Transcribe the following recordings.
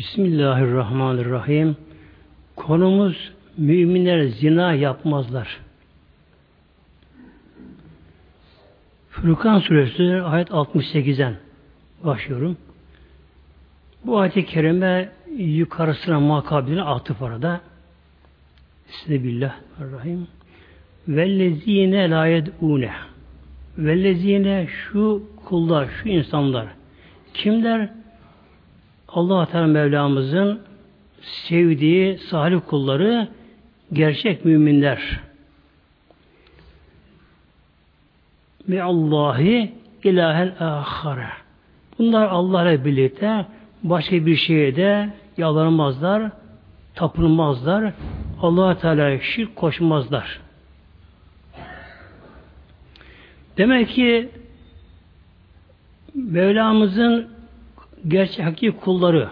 Bismillahirrahmanirrahim. Konumuz müminler zina yapmazlar. Furkan suresi ayet 68'den başlıyorum. Bu ayet-i kerime yukarısına makabiline atıf arada. Bismillahirrahmanirrahim. Vellezine la yed'une. Vellezine şu kullar, şu insanlar. Kimler? Allah Teala Mevlamızın sevdiği salih kulları gerçek müminler. Ve Allahi ilahen ahare. Bunlar Allah'la birlikte başka bir şeye de yalanmazlar, tapınmazlar, allah Teala'ya şirk koşmazlar. Demek ki Mevlamızın gerçek hakiki kulları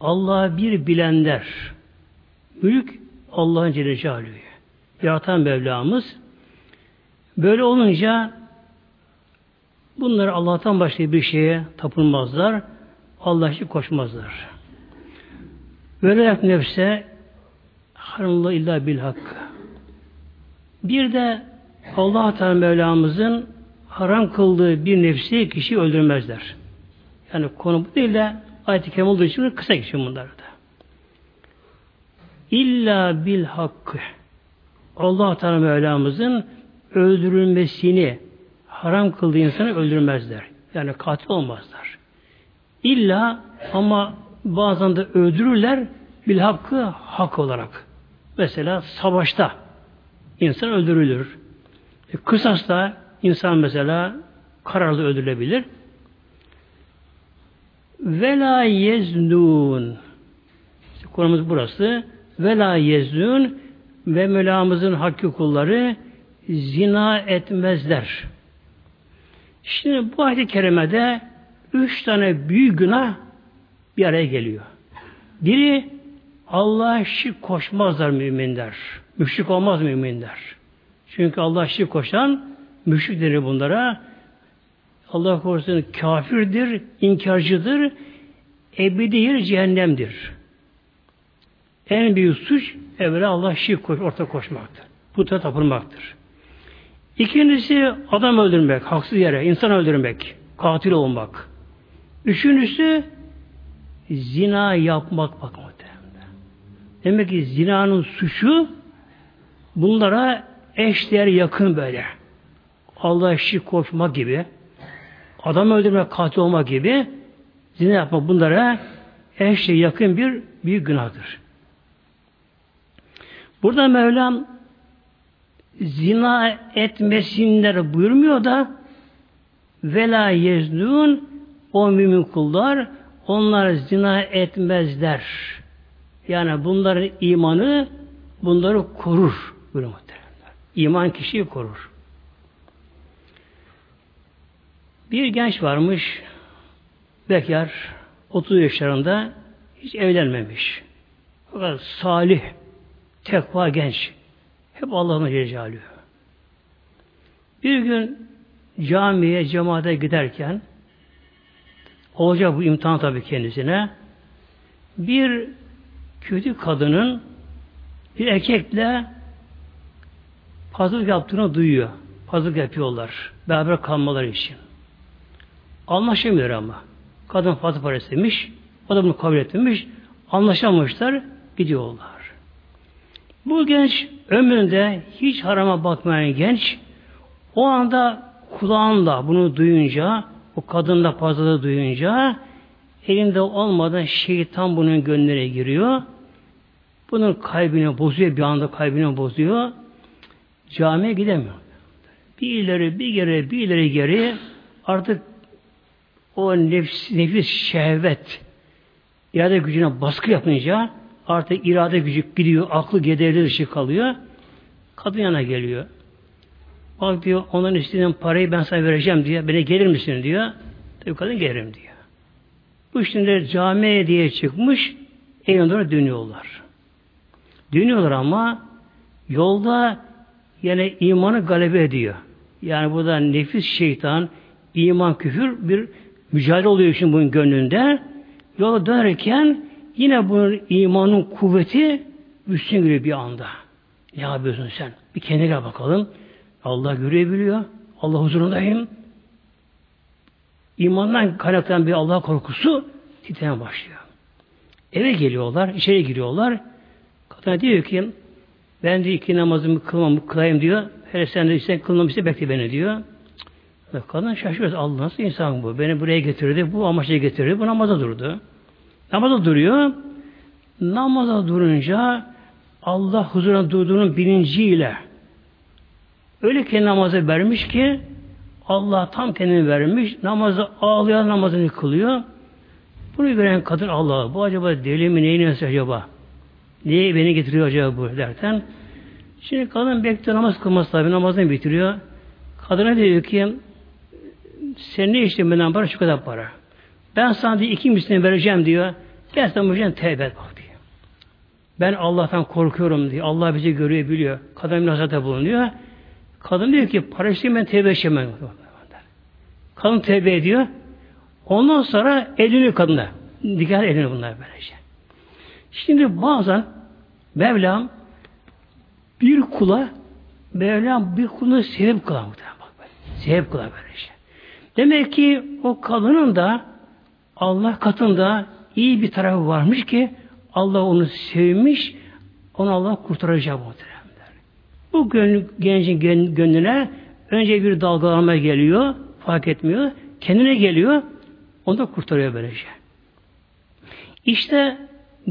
Allah'ı bir bilenler mülk Allah'ın Celle Celaluhu. Yaratan Mevlamız böyle olunca bunları Allah'tan başka bir şeye tapınmazlar. Allah için koşmazlar. Böyle nefse haramullah illa bil hakkı. Bir de Allah Teala Mevlamızın haram kıldığı bir nefsi kişi öldürmezler. Yani konu bu değil de ayet-i kerim olduğu için kısa geçiyor bunları da. İlla bil hakkı. Allah Teala Mevlamızın öldürülmesini haram kıldığı insanı öldürmezler. Yani katil olmazlar. İlla ama bazen de öldürürler bil hakkı hak olarak. Mesela savaşta insan öldürülür. E, kısasta insan mesela kararlı öldürülebilir. Vela yeznun. İşte burası. Vela yeznun ve Mevlamızın hakkı kulları zina etmezler. Şimdi bu ayet-i kerimede üç tane büyük günah bir araya geliyor. Biri Allah'a şirk koşmazlar müminler. Müşrik olmaz müminler. Çünkü Allah şirk koşan müşrik denir bunlara. Allah korusun kafirdir, inkarcıdır, ebedi cehennemdir. En büyük suç evvela Allah şirk koş, orta koşmaktır. Puta tapınmaktır. İkincisi adam öldürmek, haksız yere, insan öldürmek, katil olmak. Üçüncüsü zina yapmak bak Demek ki zinanın suçu bunlara eşdeğer yakın böyle. Allah şirk koşmak gibi, adam öldürmek, katil olmak gibi zina yapmak bunlara şey yakın bir büyük günahdır. Burada Mevlam zina etmesinler buyurmuyor da vela yeznun o mümin kullar onlar zina etmezler. Yani bunların imanı bunları korur. Muhteremler. İman kişiyi korur. Bir genç varmış, bekar, 30 yaşlarında hiç evlenmemiş. Fakat salih, tekva genç. Hep Allah'ın Celle Bir gün camiye, cemaate giderken olacak bu imtihan tabii kendisine bir kötü kadının bir erkekle pazarlık yaptığını duyuyor. Pazarlık yapıyorlar. Beraber kalmaları için. Anlaşamıyor ama. Kadın fazla para istemiş. O da bunu kabul etmemiş. Anlaşamamışlar. Gidiyorlar. Bu genç ömründe hiç harama bakmayan genç o anda kulağında bunu duyunca o kadınla pazarlığı duyunca elinde olmadan şeytan bunun gönlüne giriyor. Bunun kalbini bozuyor. Bir anda kalbini bozuyor. Camiye gidemiyor. Bir ileri bir geri bir ileri geri artık o nefis, nefis şehvet irade gücüne baskı yapınca artık irade gücü gidiyor, aklı gedevli dışı kalıyor. Kadın yana geliyor. Bak diyor, onların istediğin parayı ben sana vereceğim diyor. Bana gelir misin diyor. Tabii kadın gelirim diyor. Bu şimdi camiye diye çıkmış, evine doğru dönüyorlar. Dönüyorlar ama yolda yine imanı galebe ediyor. Yani burada nefis şeytan, iman küfür bir mücadele oluyor şimdi bunun gönlünde. yola dönerken yine bunun imanın kuvveti üstün giriyor bir anda. Ne yapıyorsun sen? Bir kendine bakalım. Allah görebiliyor. Allah huzurundayım. İmandan kaynaklanan bir Allah korkusu titremeye başlıyor. Eve geliyorlar, içeri giriyorlar. Kadına diyor ki ben de iki namazımı kılmam, kılayım diyor. Hele sen de sen kılmamışsa bekle beni diyor. Kadın şaşırıyor. Allah nasıl insan bu? Beni buraya getirdi. Bu amaçla getirdi. Bu namaza durdu. Namaza duruyor. Namaza durunca Allah huzuruna durduğunun bilinciyle öyle ki namazı vermiş ki Allah tam kendini vermiş. Namazı ağlayan namazını kılıyor. Bunu gören kadın Allah bu acaba deli mi neyin acaba? Niye beni getiriyor acaba bu derken şimdi kadın bekliyor namaz kılması tabi namazını bitiriyor. Kadına diyor ki sen ne işin benden para şu kadar para. Ben sana diyor, iki mislini vereceğim diyor. Gel sen bu tevbe bak diyor. Ben Allah'tan korkuyorum diyor. Allah bizi görüyor biliyor. Kadın münasahata bulunuyor. Kadın diyor ki para isteyeyim ben tevbe edeceğim. Kadın tevbe ediyor. Ondan sonra elini kadına. Nikah elini bunlar böylece. Şimdi bazen Mevlam bir kula Mevlam bir kulunu sevip kılar Bak, sevip kılar böylece. Demek ki o kadının da Allah katında iyi bir tarafı varmış ki Allah onu sevmiş, onu Allah kurtaracak muhteremler. Bu gönül, gencin gönlüne önce bir dalgalanma geliyor, fark etmiyor. Kendine geliyor, onu da kurtarıyor böylece. İşte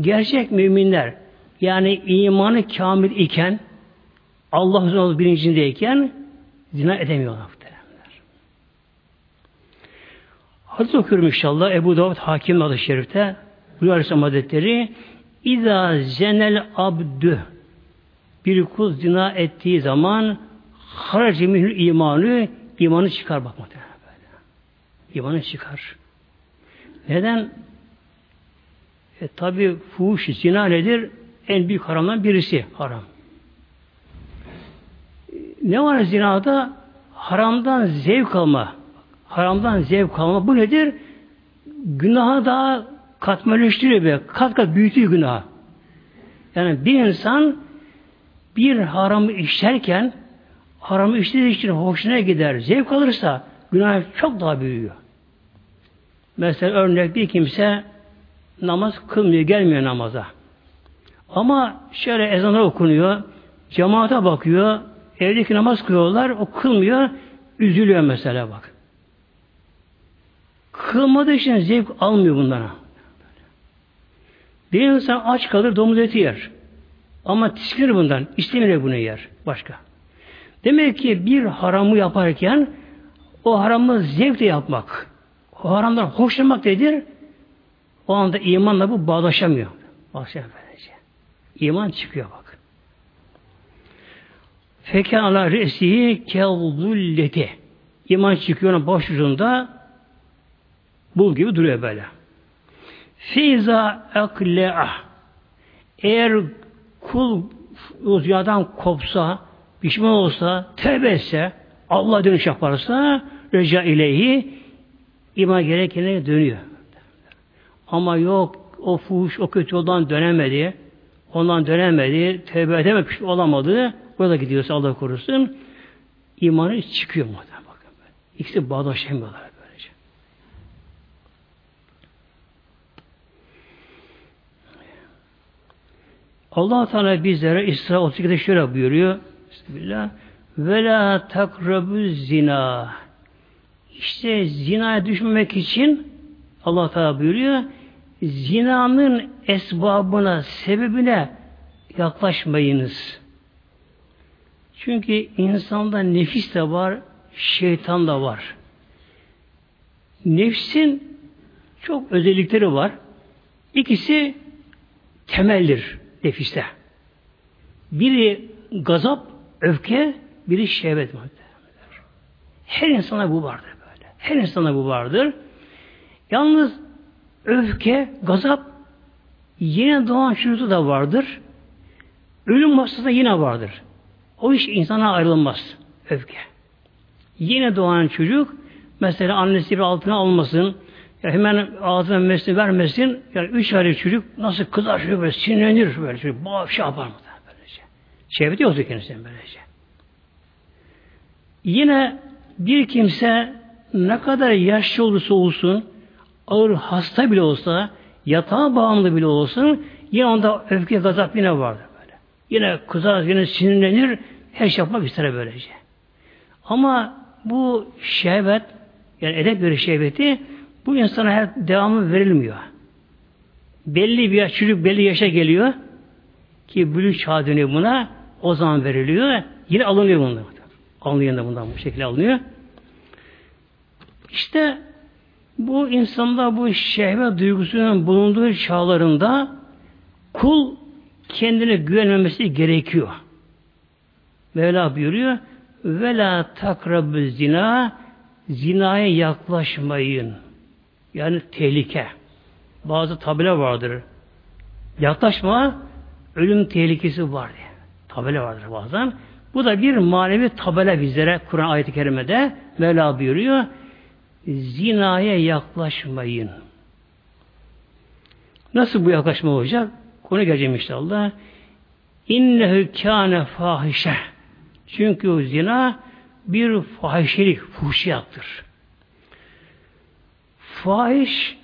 gerçek müminler, yani imanı kamil iken, Allah'ın bilincindeyken zina edemiyorlar. Hadis okuyorum inşallah Ebu Davud Hakim adı şerifte Buyur Aleyhisselam Hazretleri İza zenel abdü bir kul zina ettiği zaman haraci minhül imanı imanı çıkar bak böyle. İmanı çıkar. Neden? E, tabi fuhuş, zina nedir? En büyük haramdan birisi haram. Ne var zinada? Haramdan zevk alma haramdan zevk alma. Bu nedir? Günaha daha katmerleştiriyor be. Kat kat büyütüyor günah. Yani bir insan bir haramı işlerken haramı işlediği için hoşuna gider, zevk alırsa günah çok daha büyüyor. Mesela örnek bir kimse namaz kılmıyor, gelmiyor namaza. Ama şöyle ezanlar okunuyor, cemaate bakıyor, evdeki namaz kılıyorlar, o kılmıyor, üzülüyor mesela bak. Kılmadığı için zevk almıyor bunlara. Bir insan aç kalır domuz eti yer. Ama tiskinir bundan. İstemiyor bunu yer. Başka. Demek ki bir haramı yaparken o haramı zevkle yapmak. O haramdan hoşlanmak nedir? O anda imanla bu bağdaşamıyor. Bağdaşamıyor böylece. İman çıkıyor bak. Fekan ala resihi kevzulleti. İman çıkıyor onun başucunda Bul gibi duruyor böyle. Fiza akle'ah eğer kul rüyadan kopsa, pişman olsa, tevbe etse, Allah dönüş yaparsa, reca ileyhi iman gerekene dönüyor. Ama yok, o fuhuş, o kötü yoldan dönemedi, ondan dönemedi, tevbe edememiş olamadı, burada gidiyorsa Allah korusun, imanı çıkıyor muhtemelen. İkisi bağdaşamıyorlar. Allah Teala bizlere İsra 32'de şöyle buyuruyor. Bismillah. Ve la takrabu zina. İşte zinaya düşmemek için Allah Teala buyuruyor. Zinanın esbabına, sebebine yaklaşmayınız. Çünkü insanda nefis de var, şeytan da var. Nefsin çok özellikleri var. İkisi temeldir nefiste. Biri gazap, öfke, biri şehvet. Her insana bu vardır böyle. Her insana bu vardır. Yalnız öfke, gazap yine doğan çocukta da vardır. Ölüm masasında yine vardır. O iş insana ayrılmaz. Öfke. Yine doğan çocuk mesela annesi bir altına almasın Ya hemen ağzına mesleği vermesin. Yani üç aylık çocuk nasıl kızar şöyle böyle sinirlenir böyle çocuk. Bağ şey yapar mı? Böylece. Şehveti yoktu kendisine böylece. Yine bir kimse ne kadar yaşlı olursa olsun, ağır hasta bile olsa, yatağa bağımlı bile olsun, yine onda öfke gazap yine vardır böyle. Yine kızar, yine sinirlenir, her şey yapmak ister böylece. Ama bu şehvet, yani edep bir şehveti, bu insana her devamı verilmiyor. Belli bir yaş, çocuk belli yaşa geliyor ki bülük çağı dönüyor buna, o zaman veriliyor, yine alınıyor bundan. Alınıyor da bundan bu şekilde alınıyor. İşte bu insanda bu şehvet duygusunun bulunduğu çağlarında kul kendine güvenmemesi gerekiyor. Mevla buyuruyor ve la takrabü zina zinaya yaklaşmayın. Yani tehlike. Bazı tabela vardır. Yaklaşma ölüm tehlikesi var diye. Tabela vardır bazen. Bu da bir manevi tabela bizlere Kur'an ayet-i kerimede Mevla buyuruyor. Zinaya yaklaşmayın. Nasıl bu yaklaşma olacak? Konu geleceğim inşallah. İnnehu kâne fahişe. Çünkü o zina bir fahişelik, fuhşiyattır. Fahiş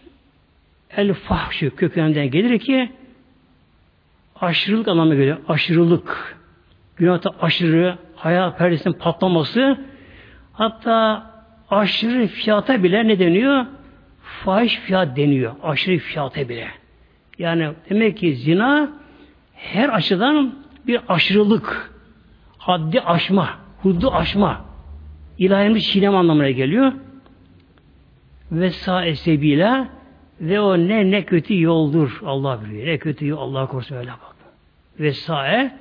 el fahşu kökeninden gelir ki aşırılık anlamına geliyor. Aşırılık. Günahta aşırı, hayal perdesinin patlaması hatta aşırı fiyata bile ne deniyor? Fahiş fiyat deniyor. Aşırı fiyata bile. Yani demek ki zina her açıdan bir aşırılık, haddi aşma, huddu aşma, ilahimiz çiğneme anlamına geliyor. Ve sağ esebiyle ve o ne ne kötü yoldur Allah biliyor. Ne kötü yol Allah korusun öyle bak. Ve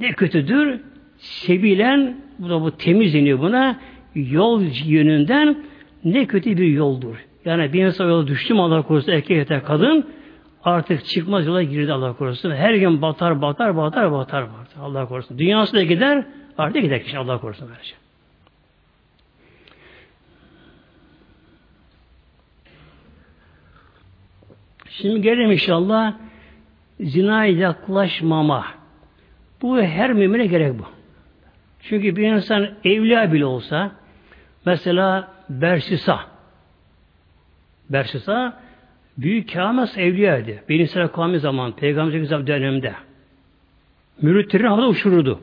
ne kötüdür? Sebilen bu da bu temiz deniyor buna. Yol yönünden ne kötü bir yoldur. Yani bir insan yola düştü Allah korusun erkek yeter kadın artık çıkmaz yola girdi Allah korusun. Her gün batar batar batar batar batar. Allah korusun. Dünyası da gider artık gider kişi Allah korusun böylece. Şimdi gelelim inşallah zinaya yaklaşmama. Bu her mümine gerek bu. Çünkü bir insan evliya bile olsa mesela Bersisa Bersisa büyük kâmes evliyaydı. Benim sıra kavmi zaman Peygamber zaman döneminde. Müritlerin havada uçururdu.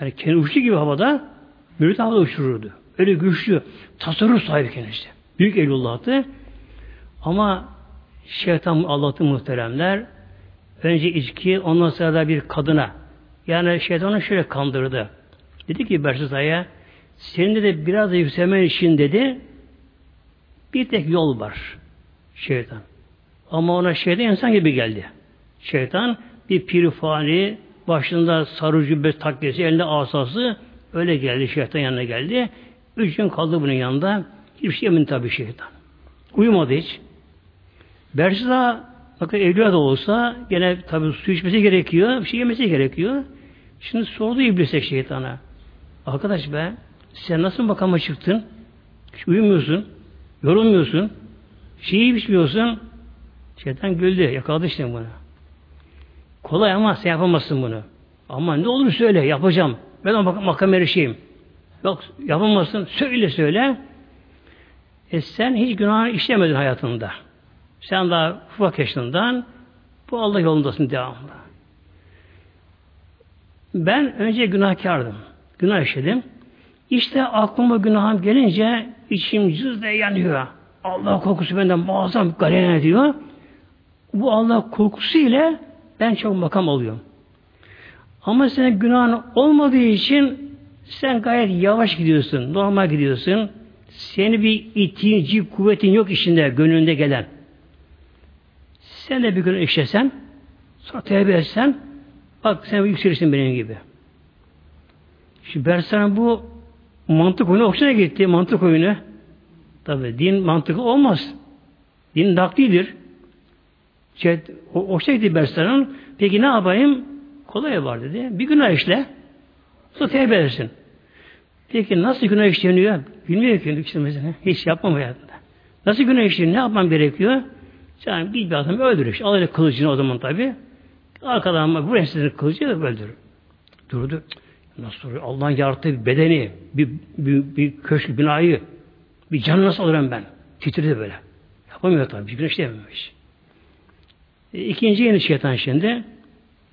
Yani kendi uçtu gibi havada mürit havada uçururdu. Öyle güçlü, tasarruf sahibi kendisi. Büyük evlullah'tı. Ama şeytan Allah'tı muhteremler. Önce içki, ondan sonra da bir kadına. Yani şeytanı şöyle kandırdı. Dedi ki Bersiza'ya senin de biraz da yükselmen için dedi bir tek yol var. Şeytan. Ama ona şeytan insan gibi geldi. Şeytan bir pirifani başında sarı cübbe takkesi, elinde asası öyle geldi şeytan yanına geldi. Üç gün kaldı bunun yanında. Hiçbir şey yemin tabi şeytan. Uyumadı hiç. Bersida bakın evliya da olsa gene tabi su içmesi gerekiyor, bir şey yemesi gerekiyor. Şimdi sordu iblise şeytana. Arkadaş be sen nasıl makama çıktın? Hiç uyumuyorsun, yorulmuyorsun, şey içmiyorsun. Şeytan güldü, yakaladı işte bunu. Kolay ama sen yapamazsın bunu. Ama ne olur söyle, yapacağım. Ben o makam erişeyim. Yok, yapamazsın, söyle söyle. E sen hiç günah işlemedin hayatında. Sen daha ufak yaşından bu Allah yolundasın devamlı. Ben önce günahkardım. Günah işledim. İşte aklıma günahım gelince içim cızda yanıyor. Allah korkusu benden muazzam galen ediyor. Bu Allah korkusu ile ben çok makam alıyorum. Ama senin günahın olmadığı için sen gayet yavaş gidiyorsun, normal gidiyorsun. Seni bir itici kuvvetin yok işinde, gönlünde gelen. Sen de bir gün işlesen, sonra tevbe etsen, bak sen yükselirsin benim gibi. Şimdi Bersana bu mantık oyunu hoşuna gitti, mantık oyunu. Tabi din mantıklı olmaz. Din naklidir. Şey, hoşuna gitti Bersan'ın. Peki ne yapayım? Kolay var dedi. Bir günah işle. Sonra tevbe edersin. Peki nasıl günah işleniyor? Bilmiyor ki işte mesela. Hiç yapmam hayatında. Nasıl günah işliyor? Ne yapmam gerekiyor? Sen bir, bir adamı öldürür. İşte. Alır kılıcını o zaman tabi. Arkadan vur sizin kılıcı öldürür. Durdu. Nasıl oluyor? Allah'ın yarattığı bir bedeni, bir, bir, bir köşk binayı, bir canı nasıl alırım ben? Titredi böyle. Yapamıyor tabi. Bir güneş diyememiş. E, ikinci yeni şeytan şimdi.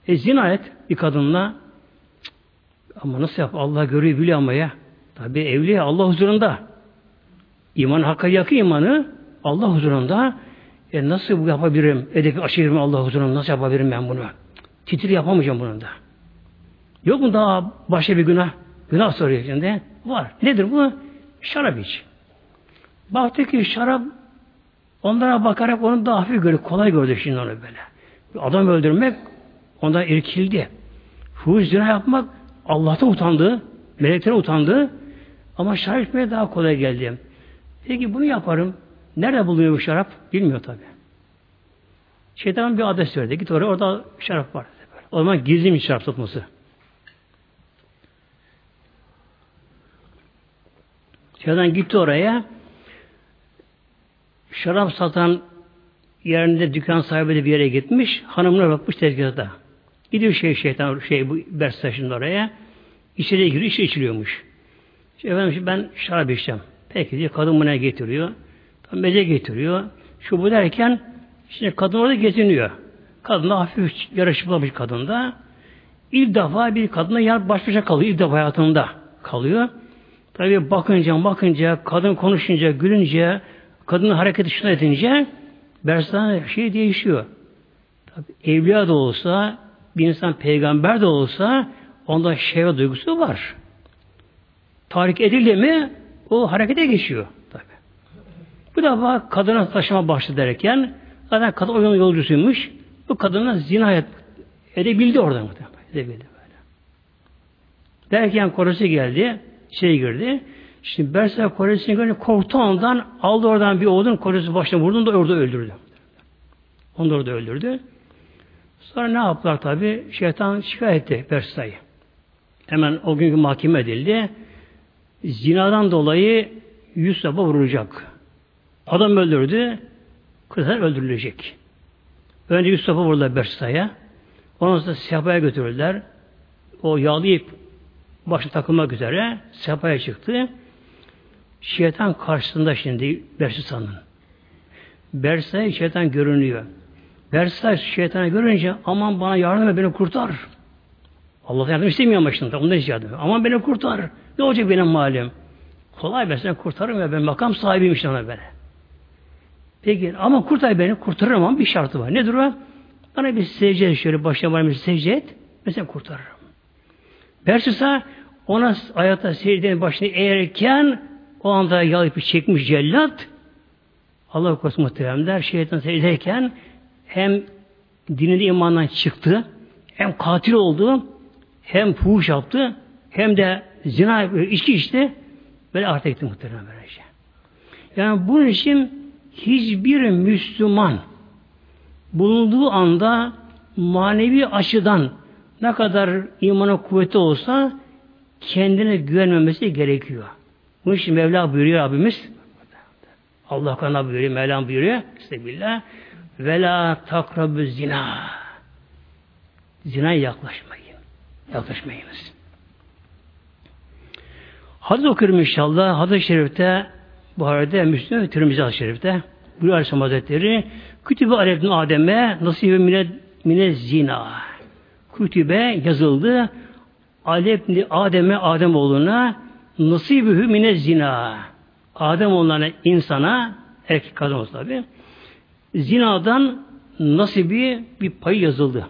E, zina et bir kadınla. Ama nasıl yap? Allah görüyor biliyor ama ya. Tabi evli Allah huzurunda. İman hakka yakın imanı Allah huzurunda. E nasıl bu yapabilirim? Edebi aşırı Allah huzurunda nasıl yapabilirim ben bunu? Titir yapamayacağım bunun da. Yok mu daha başka bir günah? Günah soruyor şimdi. Var. Nedir bu? Şarap iç. Baktı ki şarap onlara bakarak onu daha hafif gördü. Kolay gördü şimdi onu böyle. Adam öldürmek ondan irkildi. Fuhuş zina yapmak Allah'tan utandı. Melekten utandı. Ama şarap içmeye daha kolay geldi. Peki bunu yaparım. Nerede bulunuyor bu şarap? Bilmiyor tabi. Şeytan bir adres verdi. Git oraya orada şarap var. O zaman gizli mi şarap tutması? Şeytan gitti oraya. Şarap satan yerinde dükkan sahibi de bir yere gitmiş. Hanımına bakmış tezgahta. Gidiyor şey şeytan şey bu bers oraya. İçeriye giriyor, içi içiliyormuş. İşte efendim ben şarap içeceğim. Peki diye kadın buna getiriyor. Meze getiriyor. Şu bu derken şimdi kadın orada geziniyor. Kadın hafif yarışıklamış kadında. İlk defa bir kadına yer baş başa kalıyor. İlk defa hayatında kalıyor. Tabi bakınca bakınca, kadın konuşunca, gülünce, kadının hareketi şuna edince Bersana şey değişiyor. Tabi evliya da olsa, bir insan peygamber de olsa onda şehvet duygusu var. Tahrik edildi mi o harekete geçiyor. Bu defa kadına taşıma başladı derken zaten kadın oyun yolcusuymuş. Bu kadına zina edebildi orada muhtemelen. Edebildi böyle. Derken koresi geldi şey girdi. Şimdi Bersa Koresi'ni görünce korktu ondan aldı oradan bir oğlun Koresi başına vurdu da orada öldürdü. Onu da orada öldürdü. Sonra ne yaptılar tabi? Şeytan şikayet etti Bersa'yı. Hemen o günkü mahkeme edildi. Zinadan dolayı yüz defa vurulacak. Adam öldürdü. Kızlar öldürülecek. Önce defa vurdular Bersa'ya. Ondan sonra sehpaya götürdüler. O yağlayıp başı takılmak üzere sehpaya çıktı. Şeytan karşısında şimdi Bersisa'nın. Bersa'ya şeytan görünüyor. Bersa şeytanı görünce aman bana yardım et beni kurtar. Allah yardım istemiyor ama şimdi. Ondan hiç yardım. Aman beni kurtar. Ne olacak benim malim? Kolay ben seni kurtarırım ya ben makam sahibiyim işte ona böyle. Peki ama kurtar beni kurtarırım ama bir şartı var. Nedir o? Bana bir secde şöyle başına bana bir secde et. Mesela kurtarırım. Persisa ona ayakta secdenin başını eğerken o anda yalıp çekmiş cellat Allah korusun muhteremler şeytan secdeyken hem dininde imandan çıktı hem katil oldu hem fuhuş yaptı hem de zina içki içti böyle artık etti muhterem böylece. Yani bunun için hiçbir Müslüman bulunduğu anda manevi açıdan ne kadar imana kuvveti olsa kendine güvenmemesi gerekiyor. Bunun için Mevla buyuruyor abimiz. Allah kanına buyuruyor, Mevlam buyuruyor. Estağfirullah. Ve la takrabü zina. Zinaya yaklaşmayın. Yaklaşmayınız. Hadis okuyorum inşallah. Hadis-i Şerif'te Buhari'de, Müslüm ve Tirmizi Şerif'te buyuruyor Aleyhisselam Hazretleri Kütübe Alebni Adem'e nasibe mine, mine zina. Kütübe yazıldı Alebni Adem'e Adem oğluna nasibühü mine zina. Adem oğluna insana erkek kadın olsa tabi zinadan nasibi bir payı yazıldı.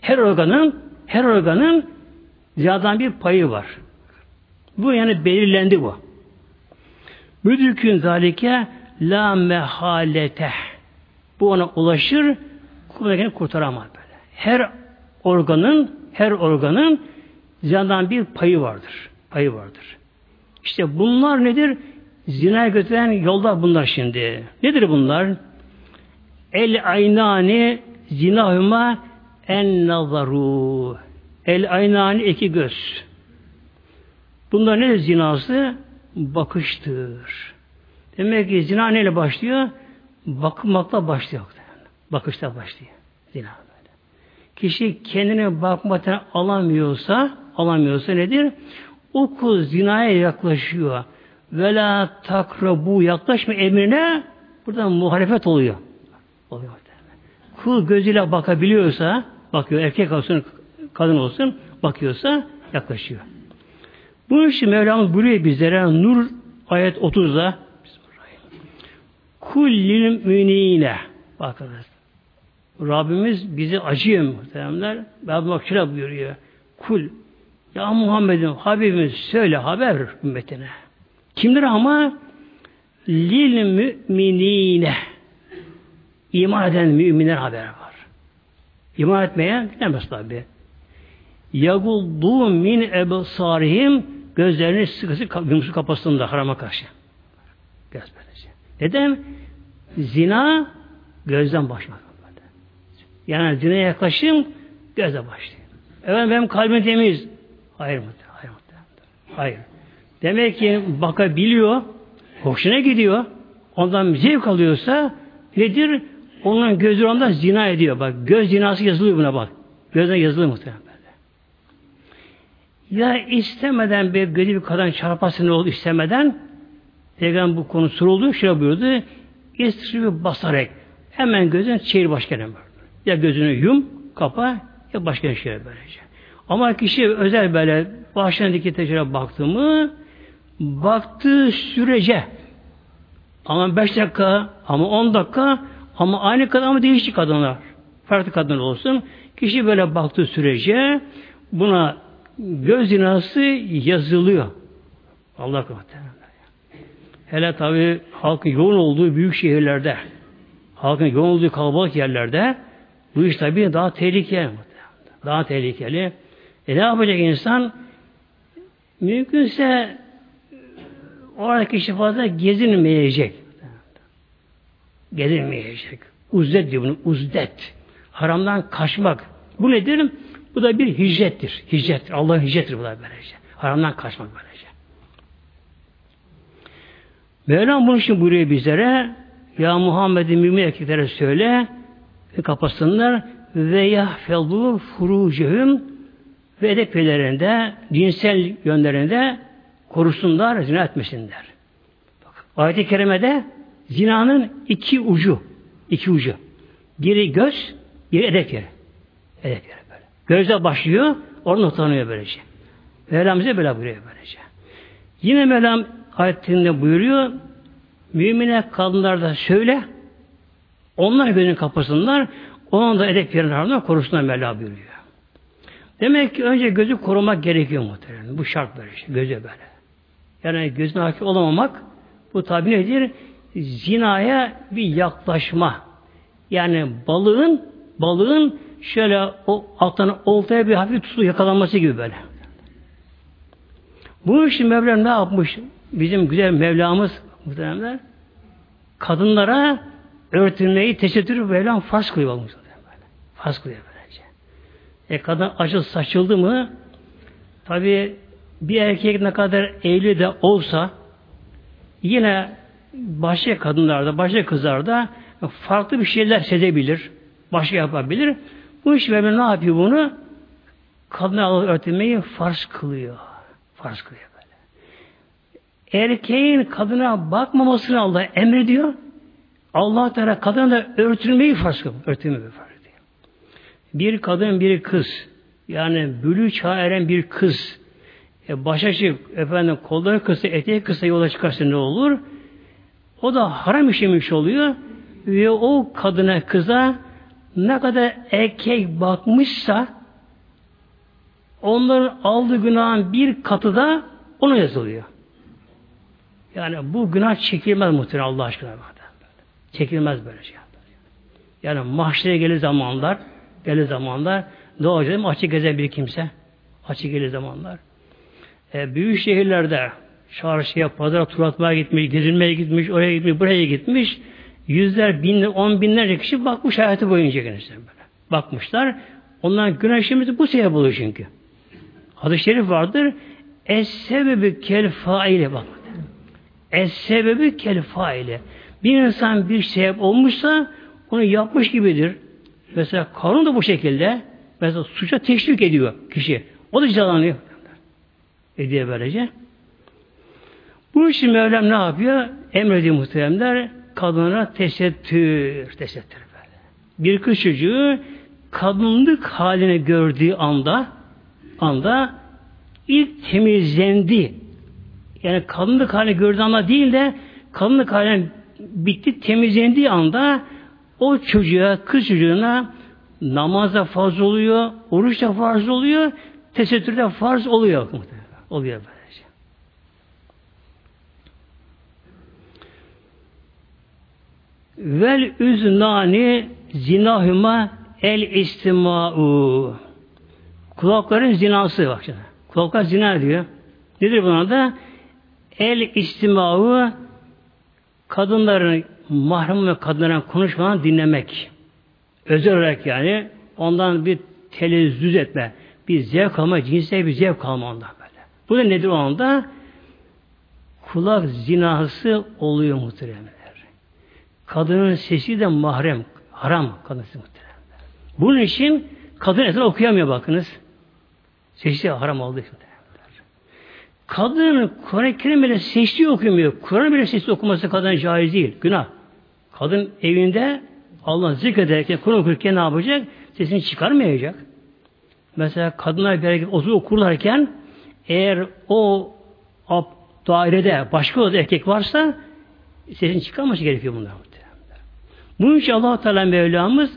Her organın her organın zinadan bir payı var. Bu yani belirlendi bu. Müdrükün zalike la mehalete. Bu ona ulaşır, kullanırken kurtaramaz böyle. Her organın, her organın zinadan bir payı vardır. Payı vardır. İşte bunlar nedir? Zinaya götüren yollar bunlar şimdi. Nedir bunlar? El aynani zinahuma en nazaru. El aynani iki göz. Bunlar ne zinası? Bakıştır. Demek ki zina neyle başlıyor? Bakmakla başlıyor. Bakışla başlıyor. Zina böyle. Kişi kendine bakmaktan alamıyorsa, alamıyorsa nedir? O kul zinaya yaklaşıyor. Vela takrabu yaklaşma emrine burada muhalefet oluyor. Oluyor. Kul gözüyle bakabiliyorsa, bakıyor erkek olsun, kadın olsun, bakıyorsa yaklaşıyor. Bu için Mevlamız buyuruyor bizlere Nur ayet 30'da Kullil müminine bakınız. Rabbimiz bizi acıyor muhteremler. Rabbim bak şöyle buyuruyor. Kul ya Muhammed'in Habibimiz söyle haber ümmetine. Kimdir ama? Lil müminine. İman eden müminler haber var. İman etmeye gidemez tabi. Yaguldu min ebsarihim gözlerini sıkı sıkı yumuşak kapasında harama karşı. Göz böylece. Neden? Zina gözden başlar. Yani zina yaklaşım gözle başlıyor. Evet benim kalbim temiz. Hayır mı? Hayır mı? Hayır. Demek ki bakabiliyor, hoşuna gidiyor, ondan zevk alıyorsa nedir? Onun gözü ondan zina ediyor. Bak göz zinası yazılıyor buna bak. Gözden yazılıyor muhtemelen. Ya istemeden bir gözü bir kadın çarpası ne oldu istemeden Peygamber bu konu soruldu. Şöyle buyurdu. bir basarak hemen gözün çevir başka yere Ya gözünü yum, kapa ya başka bir böylece. Ama kişi özel böyle dikkat ederek baktı mı baktığı sürece ama beş dakika ama on dakika ama aynı kadın ama değişik kadınlar. Farklı kadın olsun. Kişi böyle baktığı sürece buna göz zinası yazılıyor. Allah muhtemelen. Hele tabi halkın yoğun olduğu büyük şehirlerde, halkın yoğun olduğu kalabalık yerlerde bu iş tabi daha tehlikeli. Daha tehlikeli. E ne yapacak insan? Mümkünse oradaki kişi fazla gezinmeyecek. Gezinmeyecek. Uzdet diyor bunu. Uzdet. Haramdan kaçmak. Bu nedir? Bu da bir hicrettir. Hicrettir. Allah'ın hicrettir bu da böylece. Haramdan kaçmak böylece. Mevlam bunun için buyuruyor bizlere Ya Muhammed'in mümin erkeklere söyle ve kapasınlar ve yahfelu furucehum ve edeplerinde cinsel yönlerinde korusunlar, zina etmesinler. Ayet-i kerimede zinanın iki ucu, iki ucu. Biri göz, biri edep yeri. Edep yeri Gözle başlıyor, oradan utanıyor böylece. Mevlam bize böyle buyuruyor böylece. Yine Mevlam ayetinde buyuruyor, mümine kadınlar da söyle, onlar gözün kapısınlar, onun da edep yerine korusunlar Mevla buyuruyor. Demek ki önce gözü korumak gerekiyor muhtemelen. Bu şart böyle işte, göze böyle. Yani gözüne hakim olamamak bu tabi nedir? Zinaya bir yaklaşma. Yani balığın balığın şöyle o alttan oltaya bir hafif tutu yakalanması gibi böyle. Bu için Mevlam ne yapmış? Bizim güzel Mevlamız muhteremler kadınlara örtünmeyi tesettür Mevlam farz kılıyor. Farz kılıyor böylece. E kadın acı saçıldı mı tabi bir erkek ne kadar evli de olsa yine başka kadınlarda, başka kızlarda farklı bir şeyler sezebilir. Başka yapabilir. Bu iş Mevlam ne yapıyor bunu? Kadına örtünmeyi farz kılıyor. Farz kılıyor böyle. Erkeğin kadına bakmamasını Allah emrediyor. Allah Teala kadına da örtülmeyi farz kılıyor. Örtülmeyi farz ediyor. Bir kadın, bir kız yani bülü çağa eren bir kız e, başa çık, efendim kolları kısa, eteği kısa yola çıkarsa ne olur? O da haram işlemiş oluyor ve o kadına, kıza ne kadar erkek bakmışsa onların aldığı günahın bir katı da ona yazılıyor. Yani bu günah çekilmez muhtemelen Allah aşkına. Çekilmez böyle şey. Yani mahşere gelir zamanlar, gelir zamanlar ne olacak? Açık gezer bir kimse. Açık gelir zamanlar. E, büyük şehirlerde çarşıya, pazara tur atmaya gitmiş, gezinmeye gitmiş, oraya gitmiş, buraya gitmiş. Yüzler, binler, on binlerce kişi bakmış hayatı boyunca gençler böyle. Bakmışlar. Ondan güneşimiz bu sebep oluyor çünkü. Hadis-i şerif vardır. Es sebebi kel faile bak. Es sebebi kel faile. Bir insan bir sebep olmuşsa onu yapmış gibidir. Mesela karun da bu şekilde mesela suça teşvik ediyor kişi. O da cezalanıyor. Ediyor böylece. Bu için Mevlam ne yapıyor? Emrediyor muhteremler kadına tesettür. Tesettür böyle. Bir kız çocuğu kadınlık halini gördüğü anda anda ilk temizlendi. Yani kadınlık halini gördüğü anda değil de kadınlık halini bitti temizlendiği anda o çocuğa, kız çocuğuna namaza farz oluyor, oruç da farz oluyor, tesettür de farz oluyor. Oluyor böylece. Vel üznani zinahüma el istima'u. Kulakların zinası bak şimdi. Kulaklar zina diyor. Nedir buna da? El istima'u kadınların mahrem ve kadınların konuşmadan dinlemek. Özel olarak yani ondan bir telezzüz etme. Bir zevk alma, cinsel bir zevk alma ondan böyle. Bu da nedir o anda? Kulak zinası oluyor muhteremler. Kadının sesi de mahrem, haram kadın sesi muhteremler. Bunun için kadın ezan okuyamıyor bakınız. Sesi haram olduğu için. Kadın Kur'an-ı Kerim bile sesli okumuyor. Kur'an bile sesli okuması kadın caiz değil. Günah. Kadın evinde Allah zikrederken, Kur'an okurken ne yapacak? Sesini çıkarmayacak. Mesela kadınlar bir otur okurlarken eğer o dairede başka odada erkek varsa sesini çıkarması gerekiyor bunlar. Bunun için allah Teala Mevlamız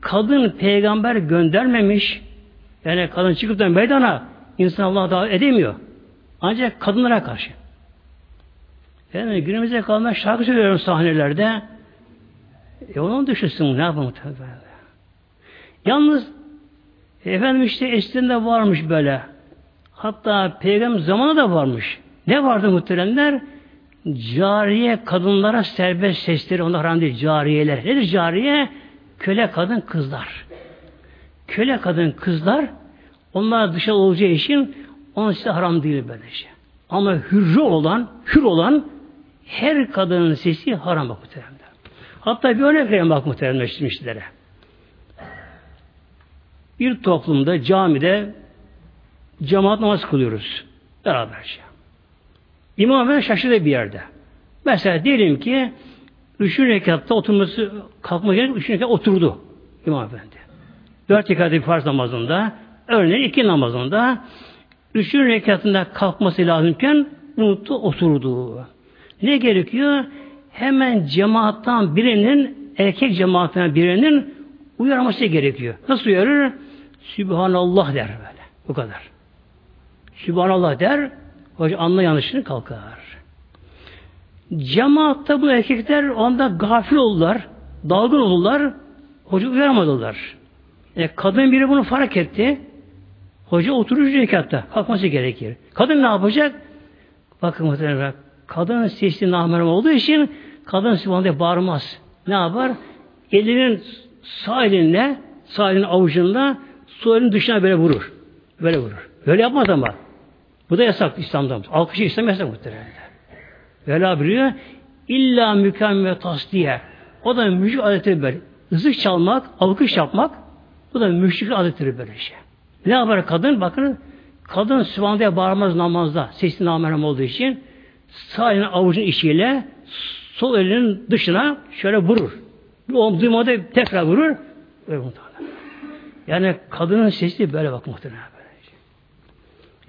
kadın peygamber göndermemiş. Yani kadın çıkıp da meydana insan Allah'a davet edemiyor. Ancak kadınlara karşı. Yani günümüzde kadınlar şarkı söylüyorum sahnelerde. E onu düşünsün ne yapalım tabii. Yalnız efendim işte eskiden varmış böyle. Hatta peygamber zamanı da varmış. Ne vardı muhteremler? Cariye kadınlara serbest sesleri onlar haram değil. Cariyeler. Nedir cariye? Köle kadın kızlar. Köle kadın kızlar onlar dışa olacağı için onun size haram değil böylece. Ama hürrü olan, hür olan her kadının sesi haram bak muhteremler. Hatta bir örnek vereyim bak muhteremler şimdilere. Bir toplumda, camide cemaat namaz kılıyoruz. Beraberce. İmam Efendi şaşırdı bir yerde. Mesela diyelim ki üçüncü rekatta oturması kalkmak için üçüncü rekatta oturdu İmam Efendi. Dört rekatta farz namazında örneğin iki namazında üçüncü rekatında kalkması lazımken unuttu oturdu. Ne gerekiyor? Hemen cemaattan birinin erkek cemaatinden birinin uyarması gerekiyor. Nasıl uyarır? Sübhanallah der böyle. Bu kadar. Sübhanallah der. Hoca anla yanlışını kalkar. Cemaatta bu erkekler onda gafil oldular. Dalgın oldular. Hoca uyaramadılar. E, kadın biri bunu fark etti. Hoca oturucu rekatta. Kalkması gerekir. Kadın ne yapacak? Bakın muhtemelen kadın sesli namerem olduğu için kadın sübhanallah bağırmaz. Ne yapar? Elinin sağ elinle sağ elinin avucunda sol elinin dışına böyle vurur. Böyle vurur. Böyle yapmaz ama. Bu da yasak İslam'da. Alkışı İslam yasak muhtemelen. Vela biliyor. İlla mükemmel tasdiye. O da müşrik adetleri böyle. Zık çalmak, alkış yapmak bu da müşrik adetleri böyle şey. Ne yapar kadın? Bakın kadın sübhanallah bağırmaz namazda. Sesli namerem olduğu için sağ elinin avucun içiyle sol elinin dışına şöyle vurur. O duymadı tekrar vurur. Böyle yani kadının sesi böyle bak muhtemelen.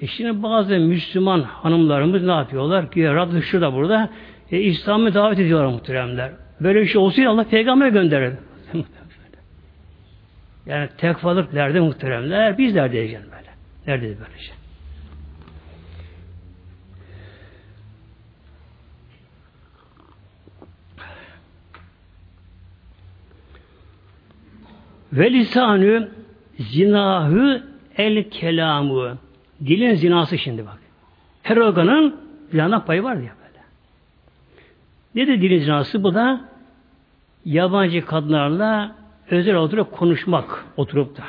E şimdi bazı Müslüman hanımlarımız ne yapıyorlar? Ki Rabbim şurada burada e, İslam'ı davet ediyorlar muhteremler. Böyle bir şey olsaydı Allah peygamber gönderir. yani tekvalık nerede muhteremler? Biz neredeyiz yani böyle? Neredeyiz böyle şey? Ve lisanü zinahü el kelamı. Dilin zinası şimdi bak. Her organın zinana payı var diye böyle. Ne de dilin zinası? Bu da yabancı kadınlarla özel olarak konuşmak oturup da.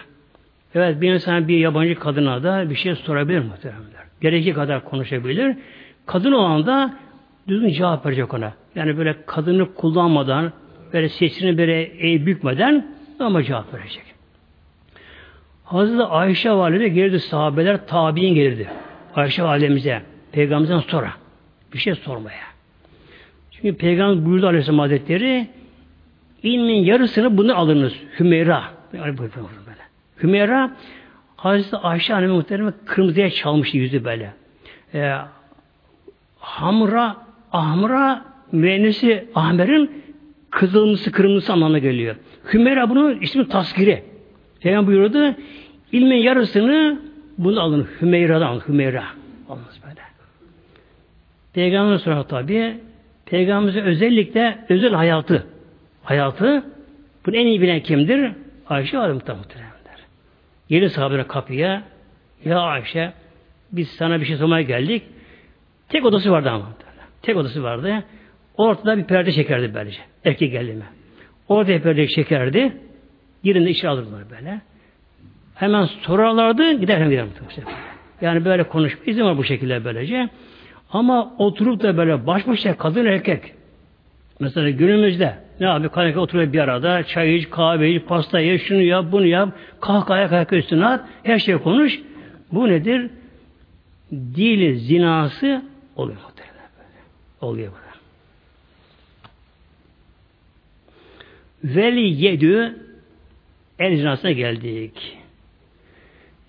Evet bir insan bir yabancı kadına da bir şey sorabilir muhteremler. Gerekli kadar konuşabilir. Kadın o anda düzgün cevap verecek ona. Yani böyle kadını kullanmadan, böyle sesini böyle eğ bükmeden ama cevap verecek. Hazreti Ayşe valide gelirdi sahabeler tabi'in gelirdi. Ayşe validemize, peygamberimizden sonra bir şey sormaya. Çünkü peygamber buyurdu Aleyhisselam Hazretleri ilmin yarısını bunu alınız. Hümeyra. Hümeyra Hazreti Ayşe anneme muhtemelen kırmızıya çalmıştı yüzü böyle. Ee, hamra, ahmra müennisi Ahmer'in kızılımsı, kırmızısı anlamına geliyor. Hümeyra bunun ismi taskiri. Peygamber buyurdu, ilmin yarısını bunu alın. Hümeyra'dan, Hümeyra. Olmaz böyle. Peygamber sonra tabi, Peygamberimizin özellikle özel hayatı, hayatı, bunu en iyi bilen kimdir? Ayşe Hanım muhteremler. Gelin sahabeler kapıya, ya Ayşe, biz sana bir şey sormaya geldik. Tek odası vardı ama. Tek odası vardı. Ortada bir perde çekerdi böylece. Erkek geldi mi? Orada perde çekerdi. Yerinde içeri alırdılar böyle. Hemen sorarlardı, gider hem gider. Yani böyle konuşma izin var bu şekilde böylece. Ama oturup da böyle baş başa kadın erkek. Mesela günümüzde ne abi kadın oturuyor bir arada çay iç, kahve iç, pasta ye, şunu yap, bunu yap, kahkaya kahkaya üstüne at, her şey konuş. Bu nedir? Dili zinası oluyor muhtemelen böyle. Oluyor böyle. Veli yedü el zinasına geldik.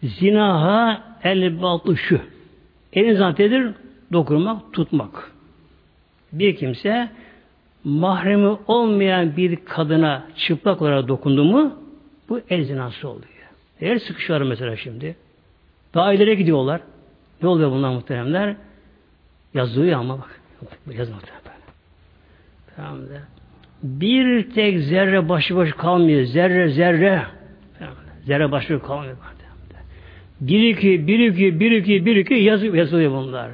Zinaha el batuşu. Elin zatedir dokunmak, tutmak. Bir kimse mahremi olmayan bir kadına çıplak olarak dokundu mu bu el zinası oluyor. Eğer sıkışıyor mesela şimdi. Daha ileri gidiyorlar. Ne oluyor bunlar muhteremler? Yazıyor ama bak. Yazıyor Tamam da. Bir tek zerre başıboş kalmıyor. Zerre zerre. Zerre başıboş kalmıyor. Bir iki, bir iki, bir iki, bir iki yazıyor, yazıyor bunlar.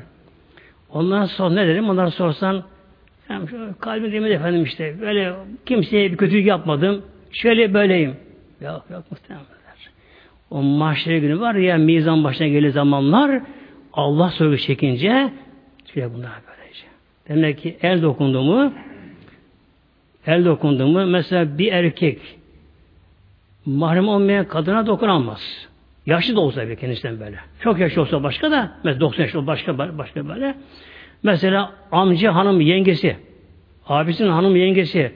Ondan sonra ne derim? Ondan sorsan yani kalbim demedi efendim işte. Böyle kimseye bir kötülük yapmadım. Şöyle böyleyim. Yok yok muhtemelen. O mahşere günü var ya mizan başına gelir zamanlar Allah sorgu çekince şöyle bunlar böylece. Demek ki el dokundu mu el dokundu mu mesela bir erkek mahrem olmayan kadına dokunamaz. Yaşlı da olsa bir kendisinden böyle. Çok yaşlı olsa başka da mesela 90 yaşlı başka başka böyle. Mesela amca hanım yengesi, abisinin hanım yengesi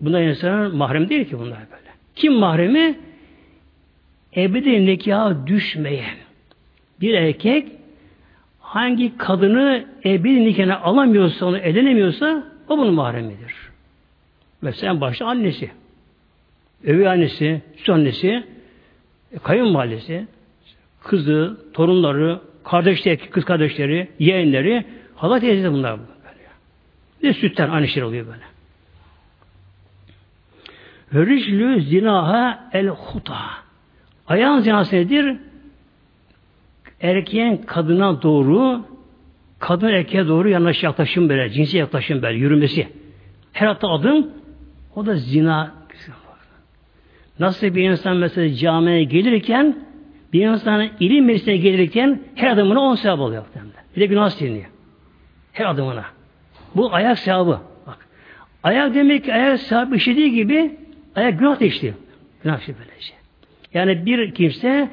bunlar insanın mahrem değil ki bunlar böyle. Kim mahremi? Ebedi nikaha düşmeyen bir erkek hangi kadını ebedi nikahına alamıyorsa, onu edinemiyorsa o bunun mahremidir. Mesela başta annesi. Övi annesi, süt annesi, kayınvalidesi, kızı, torunları, kardeşleri, kız kardeşleri, yeğenleri, hala teyzesi bunlar. Böyle. Ne sütten aynı şey oluyor böyle. Riclü zinaha el huta. Ayağın zinası nedir? Erkeğin kadına doğru, kadın erkeğe doğru yanlış yaklaşım böyle, cinsi yaklaşım böyle, yürümesi. Her hatta adım, o da zina. Nasıl bir insan mesela camiye gelirken, bir insan ilim meclisine gelirken her adımına on sevap oluyor. Bir de günah siliniyor. Her adımına. Bu ayak sevabı. Bak. Ayak demek ki ayak sevabı işlediği gibi ayak günah da işliyor. Günah işliyor böylece. Şey. Yani bir kimse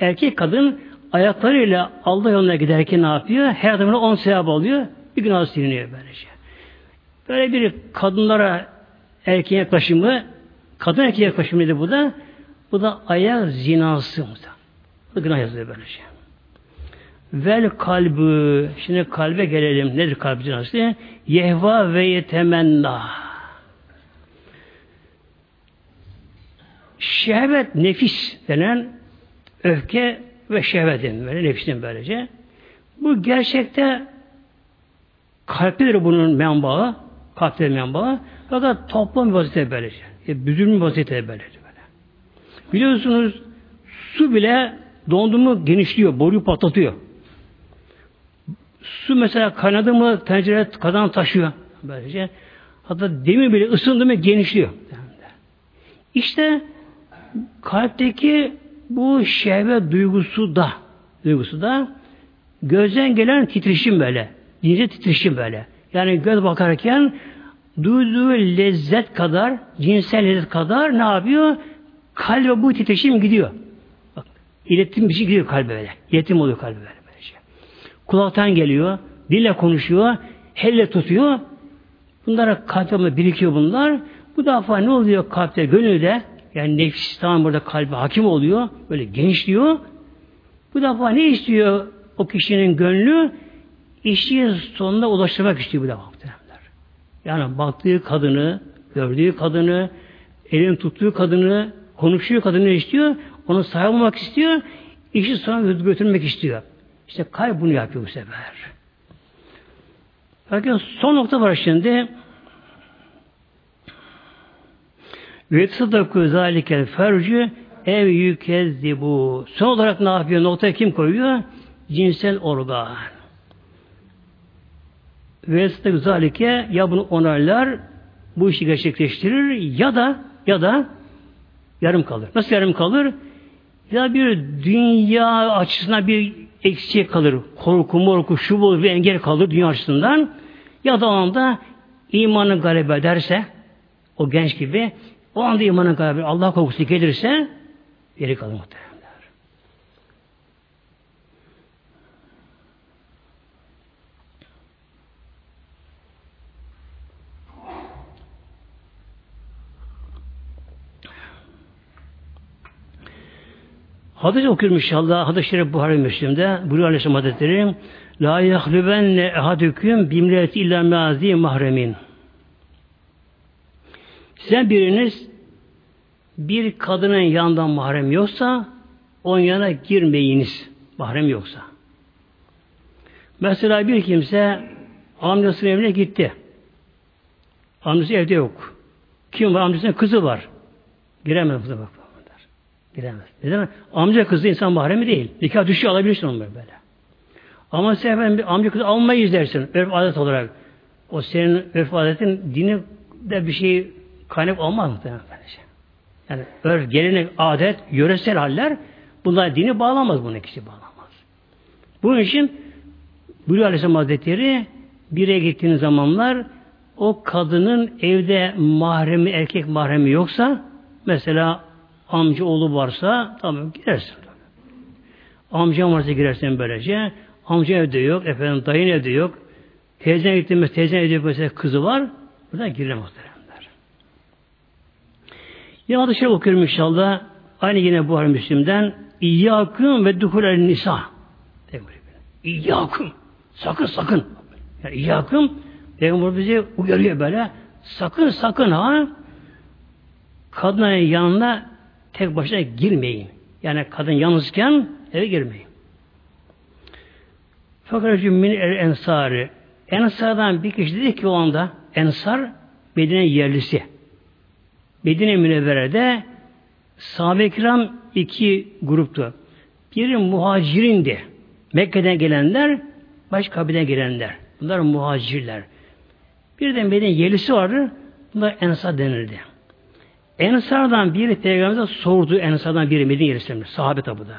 erkek kadın ayaklarıyla Allah yoluna giderken ne yapıyor? Her adımına on sevap oluyor. Bir günah siliniyor böylece. Böyle bir kadınlara erkeğe yaklaşımı kadın erkeğe yaklaşımıydı bu da. Bu da ayak zinası. Bu günah yazıyor böylece. Vel kalbü. Şimdi kalbe gelelim. Nedir kalp zinası? Yehva ve yetemenna. Şehvet nefis denen öfke ve şehvetin böyle nefsin böylece. Bu gerçekte kalptedir bunun menbaı, kalptedir menbaı. Fakat toplam bir vaziyete böylece. E, büzülmüş vaziyete böylece böyle. Biliyorsunuz su bile dondu mu genişliyor, boruyu patlatıyor. Su mesela kaynadı mı tencere kazan taşıyor. Böylece. Hatta demir bile ısındı mı genişliyor. İşte kalpteki bu şehvet duygusu da duygusu da gözden gelen titreşim böyle. Dince titreşim böyle. Yani göz bakarken duyduğu lezzet kadar, cinsel lezzet kadar ne yapıyor? Kalbe bu titreşim gidiyor. Bak, iletim bir şey gidiyor kalbe böyle. İletim oluyor kalbe böyle. Böylece. Kulaktan geliyor, dille konuşuyor, helle tutuyor. Bunlara kalpte birikiyor bunlar. Bu defa ne oluyor kalpte, gönülde? Yani nefis tamam burada kalbe hakim oluyor. Böyle gençliyor. Bu defa ne istiyor o kişinin gönlü? İşin sonuna ulaştırmak istiyor bu defa. Yani baktığı kadını, gördüğü kadını, elin tuttuğu kadını, konuşuyor kadını istiyor, onu sahip istiyor, işi sonra götürmek istiyor. İşte kalp bunu yapıyor bu sefer. Bakın son nokta var şimdi. Ve tıdakü zalikel fercü ev yükezdibu. Son olarak ne yapıyor? Noktaya kim koyuyor? Cinsel organ. Ve zalike ya bunu onarlar bu işi gerçekleştirir ya da ya da yarım kalır. Nasıl yarım kalır? Ya bir dünya açısından bir eksiğe kalır. Korku, morku, şu bu bir engel kalır dünya açısından. Ya da o anda imanı galebe ederse o genç gibi o anda imanı galebe Allah korkusu gelirse geri kalır muhtemelen. Hadis okuyorum inşallah. Hadis-i Şerif Buhari Müslim'de. Buyuruyor Aleyhisselam Hazretleri La yahlubenne ehadüküm bimreti illa meazi mahremin. Size biriniz bir kadının yanından mahrem yoksa on yana girmeyiniz. Mahrem yoksa. Mesela bir kimse amcasının evine gitti. Amcası evde yok. Kim var? Amcasının kızı var. Giremez bu bak. Giremez. Neden? Amca kızı insan mahremi değil. Nikah düşüyor alabilirsin onu böyle. Ama sen efendim bir amca kızı almayız dersin. Örf adet olarak. O senin örf adetin dini de bir şey kaynak olmaz mı? Yani örf, gelenek, adet, yöresel haller bunlar dini bağlamaz bunu kişi bağlamaz. Bunun için Bülü Aleyhisselam Hazretleri bir yere gittiğiniz zamanlar o kadının evde mahremi, erkek mahremi yoksa mesela amca oğlu varsa tamam girersin. Amcam varsa girersin böylece. Amca evde yok, efendim dayın evde yok. Teyzen gittiğimiz teyzen evde mesela kızı var. Buradan giremez muhteremler. Yine şey okuyorum inşallah. Aynı yine Buhari Müslim'den İyyâküm ve duhulel nisa. İyyâküm. Sakın sakın. Yani İyyâküm Peygamber bizi uyarıyor böyle. Sakın sakın ha kadının yanına tek başına girmeyin. Yani kadın yalnızken eve girmeyin. Fakat min el ensarı Ensardan bir kişi dedi ki o anda Ensar Medine yerlisi. Medine Münevvere'de sahabe kiram iki gruptu. Biri muhacirindi. Mekke'den gelenler, başka kabileden gelenler. Bunlar muhacirler. Bir de Medine yerlisi vardı. Bunlar Ensar denildi. Ensardan biri peygamberimize sordu Ensardan biri Medine yerlisinde. Sahabe tabi da.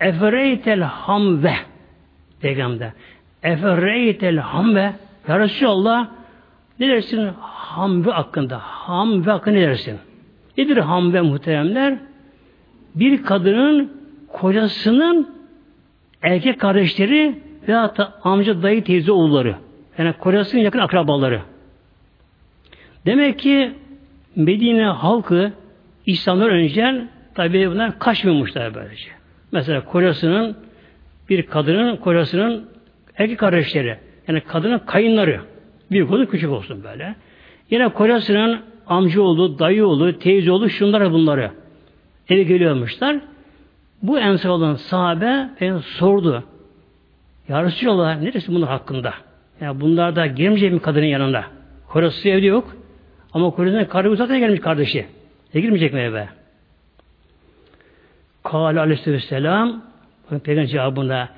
Efereytel hamve peygamber. Efereytel hamve Ya Resulallah ne dersin hamve hakkında? Hamve hakkında ne dersin? Nedir hamve muhteremler? Bir kadının kocasının erkek kardeşleri veya da amca, dayı, teyze oğulları. Yani kocasının yakın akrabaları. Demek ki Medine halkı İslam'dan önce tabi bunlar kaçmıyormuşlar böylece. Mesela kocasının bir kadının kocasının erkek kardeşleri yani kadının kayınları büyük olsun küçük olsun böyle. Yine kocasının amca oğlu, dayı oğlu, teyze oğlu şunlara bunları eve geliyormuşlar. Bu ensar olan sahabe ben sordu. Ya Resulallah neresi bunun hakkında? Yani bunlar da girmeyecek mi kadının yanında? Kocası evde yok. Ama Kore'den karı uzaktan gelmiş kardeşi. Ne girmeyecek mi eve? Kâle aleyhisselam Peygamber cevabına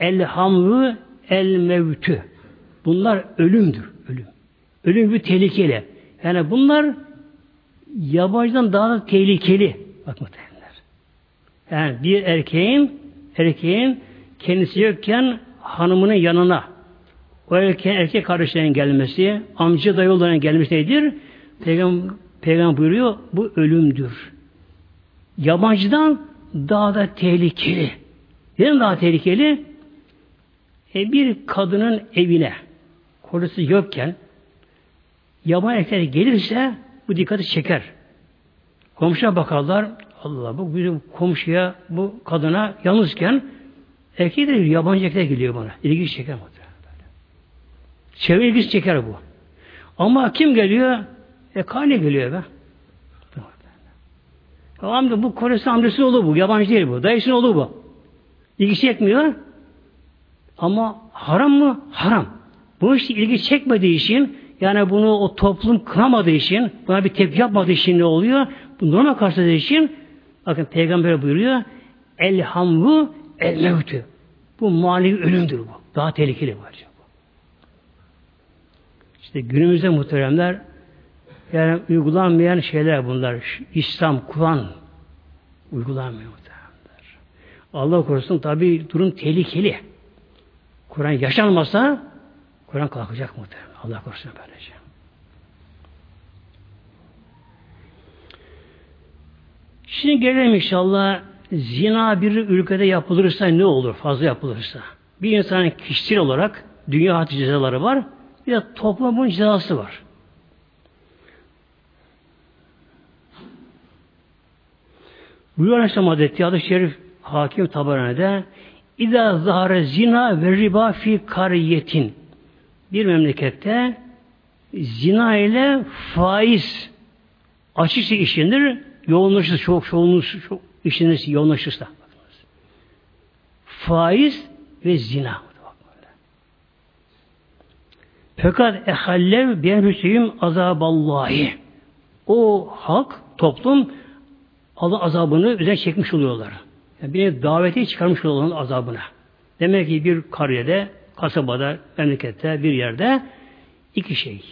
Elhamvü el mevtü. Bunlar ölümdür. Ölüm. Ölüm bir tehlikeli. Yani bunlar yabancıdan daha da tehlikeli. Bak muhtemelenler. Yani bir erkeğin erkeğin kendisi yokken hanımının yanına O erkek, erkek kardeşlerin gelmesi, amca dayıların gelmesi nedir? Peygamber, Peygamber buyuruyor, bu ölümdür. Yabancıdan daha da tehlikeli. Neden daha tehlikeli? E, bir kadının evine kocası yokken yabancı erkekler gelirse bu dikkati çeker. Komşuya bakarlar. Allah bu bizim komşuya, bu kadına yalnızken erkek de yabancı erkekler geliyor bana. İlgi çeker böyle. Çevre ilgisi çeker bu. Ama kim geliyor? E kane geliyor be. Amca bu Koresi amcası olur bu. Yabancı değil bu. Dayısının olur bu. İlgi çekmiyor. Ama haram mı? Haram. Bu işte ilgi çekmediği için yani bunu o toplum kınamadığı için buna bir tepki yapmadığı için ne oluyor? Bu normal karşıladığı için bakın peygamber buyuruyor elhamlu el mevtü. Bu manevi ölümdür bu. Daha tehlikeli bu. İşte günümüzde muhteremler yani uygulanmayan şeyler bunlar. İslam, Kur'an uygulanmıyor muhteremler. Allah korusun tabi durum tehlikeli. Kur'an yaşanmasa Kur'an kalkacak muhterem. Allah korusun böylece. Şimdi gelelim inşallah zina bir ülkede yapılırsa ne olur? Fazla yapılırsa. Bir insanın kişisel olarak dünya cezaları var. Bir de toplumun cezası var. Buyuruyor Aleyhisselam Hazretleri adı şerif hakim tabaranede İza zahare zina ve riba fi kariyetin bir memlekette zina ile faiz açıkça işlenir, yoğunlaşır, çok çoğunluğu çok işlenir, yoğunlaşırsa. Faiz ve zina. Fakat ehallev bienhüseyim azaballahi. O halk, toplum Allah azabını üzerine çekmiş oluyorlar. Yani bir daveti çıkarmış oluyorlar azabına. Demek ki bir kariyede, kasabada, memlekette, bir yerde iki şey.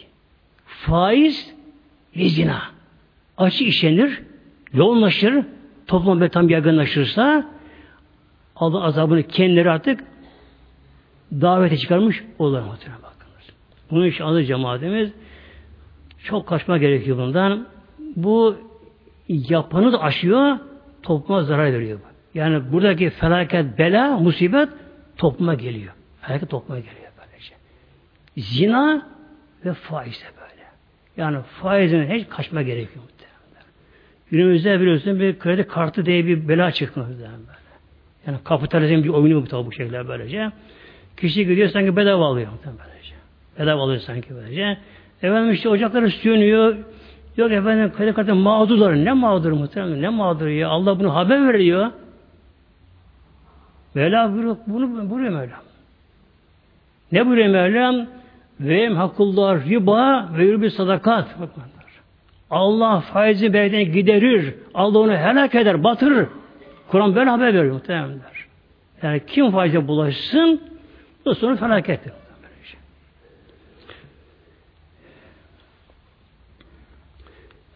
Faiz ve zina. Açı işlenir, yoğunlaşır, toplum ve tam yaygınlaşırsa Allah azabını kendileri artık davete çıkarmış olurlar muhtemelen. Bunun için adı cemaatimiz çok kaçma gerekiyor bundan. Bu yapanı da aşıyor, topluma zarar veriyor. Yani buradaki felaket, bela, musibet topluma geliyor. Felaket topluma geliyor böylece. Zina ve faiz de böyle. Yani faizin hiç kaçma gerekiyor. Günümüzde biliyorsun bir kredi kartı diye bir bela çıkmış böyle. Yani kapitalizm bir oyunu bu bu şekilde böylece. Kişi gidiyor sanki bedava alıyor böylece. Bedava alıyor sanki böylece. Efendim işte ocakları sönüyor. Yok efendim kredi kartı mağdurlar. Ne mağdur muhtemelen? Ne mağdur ya? Allah bunu haber veriyor. Mevla buyuruyor, bunu buyuruyor Mevla. Ne buyuruyor Mevla? Ve hakullar riba ve yürü sadakat. Allah faizi belden giderir. Allah onu helak eder, batırır. Kur'an böyle haber veriyor muhtemelen. Yani kim faize bulaşsın, bu sonra felakettir.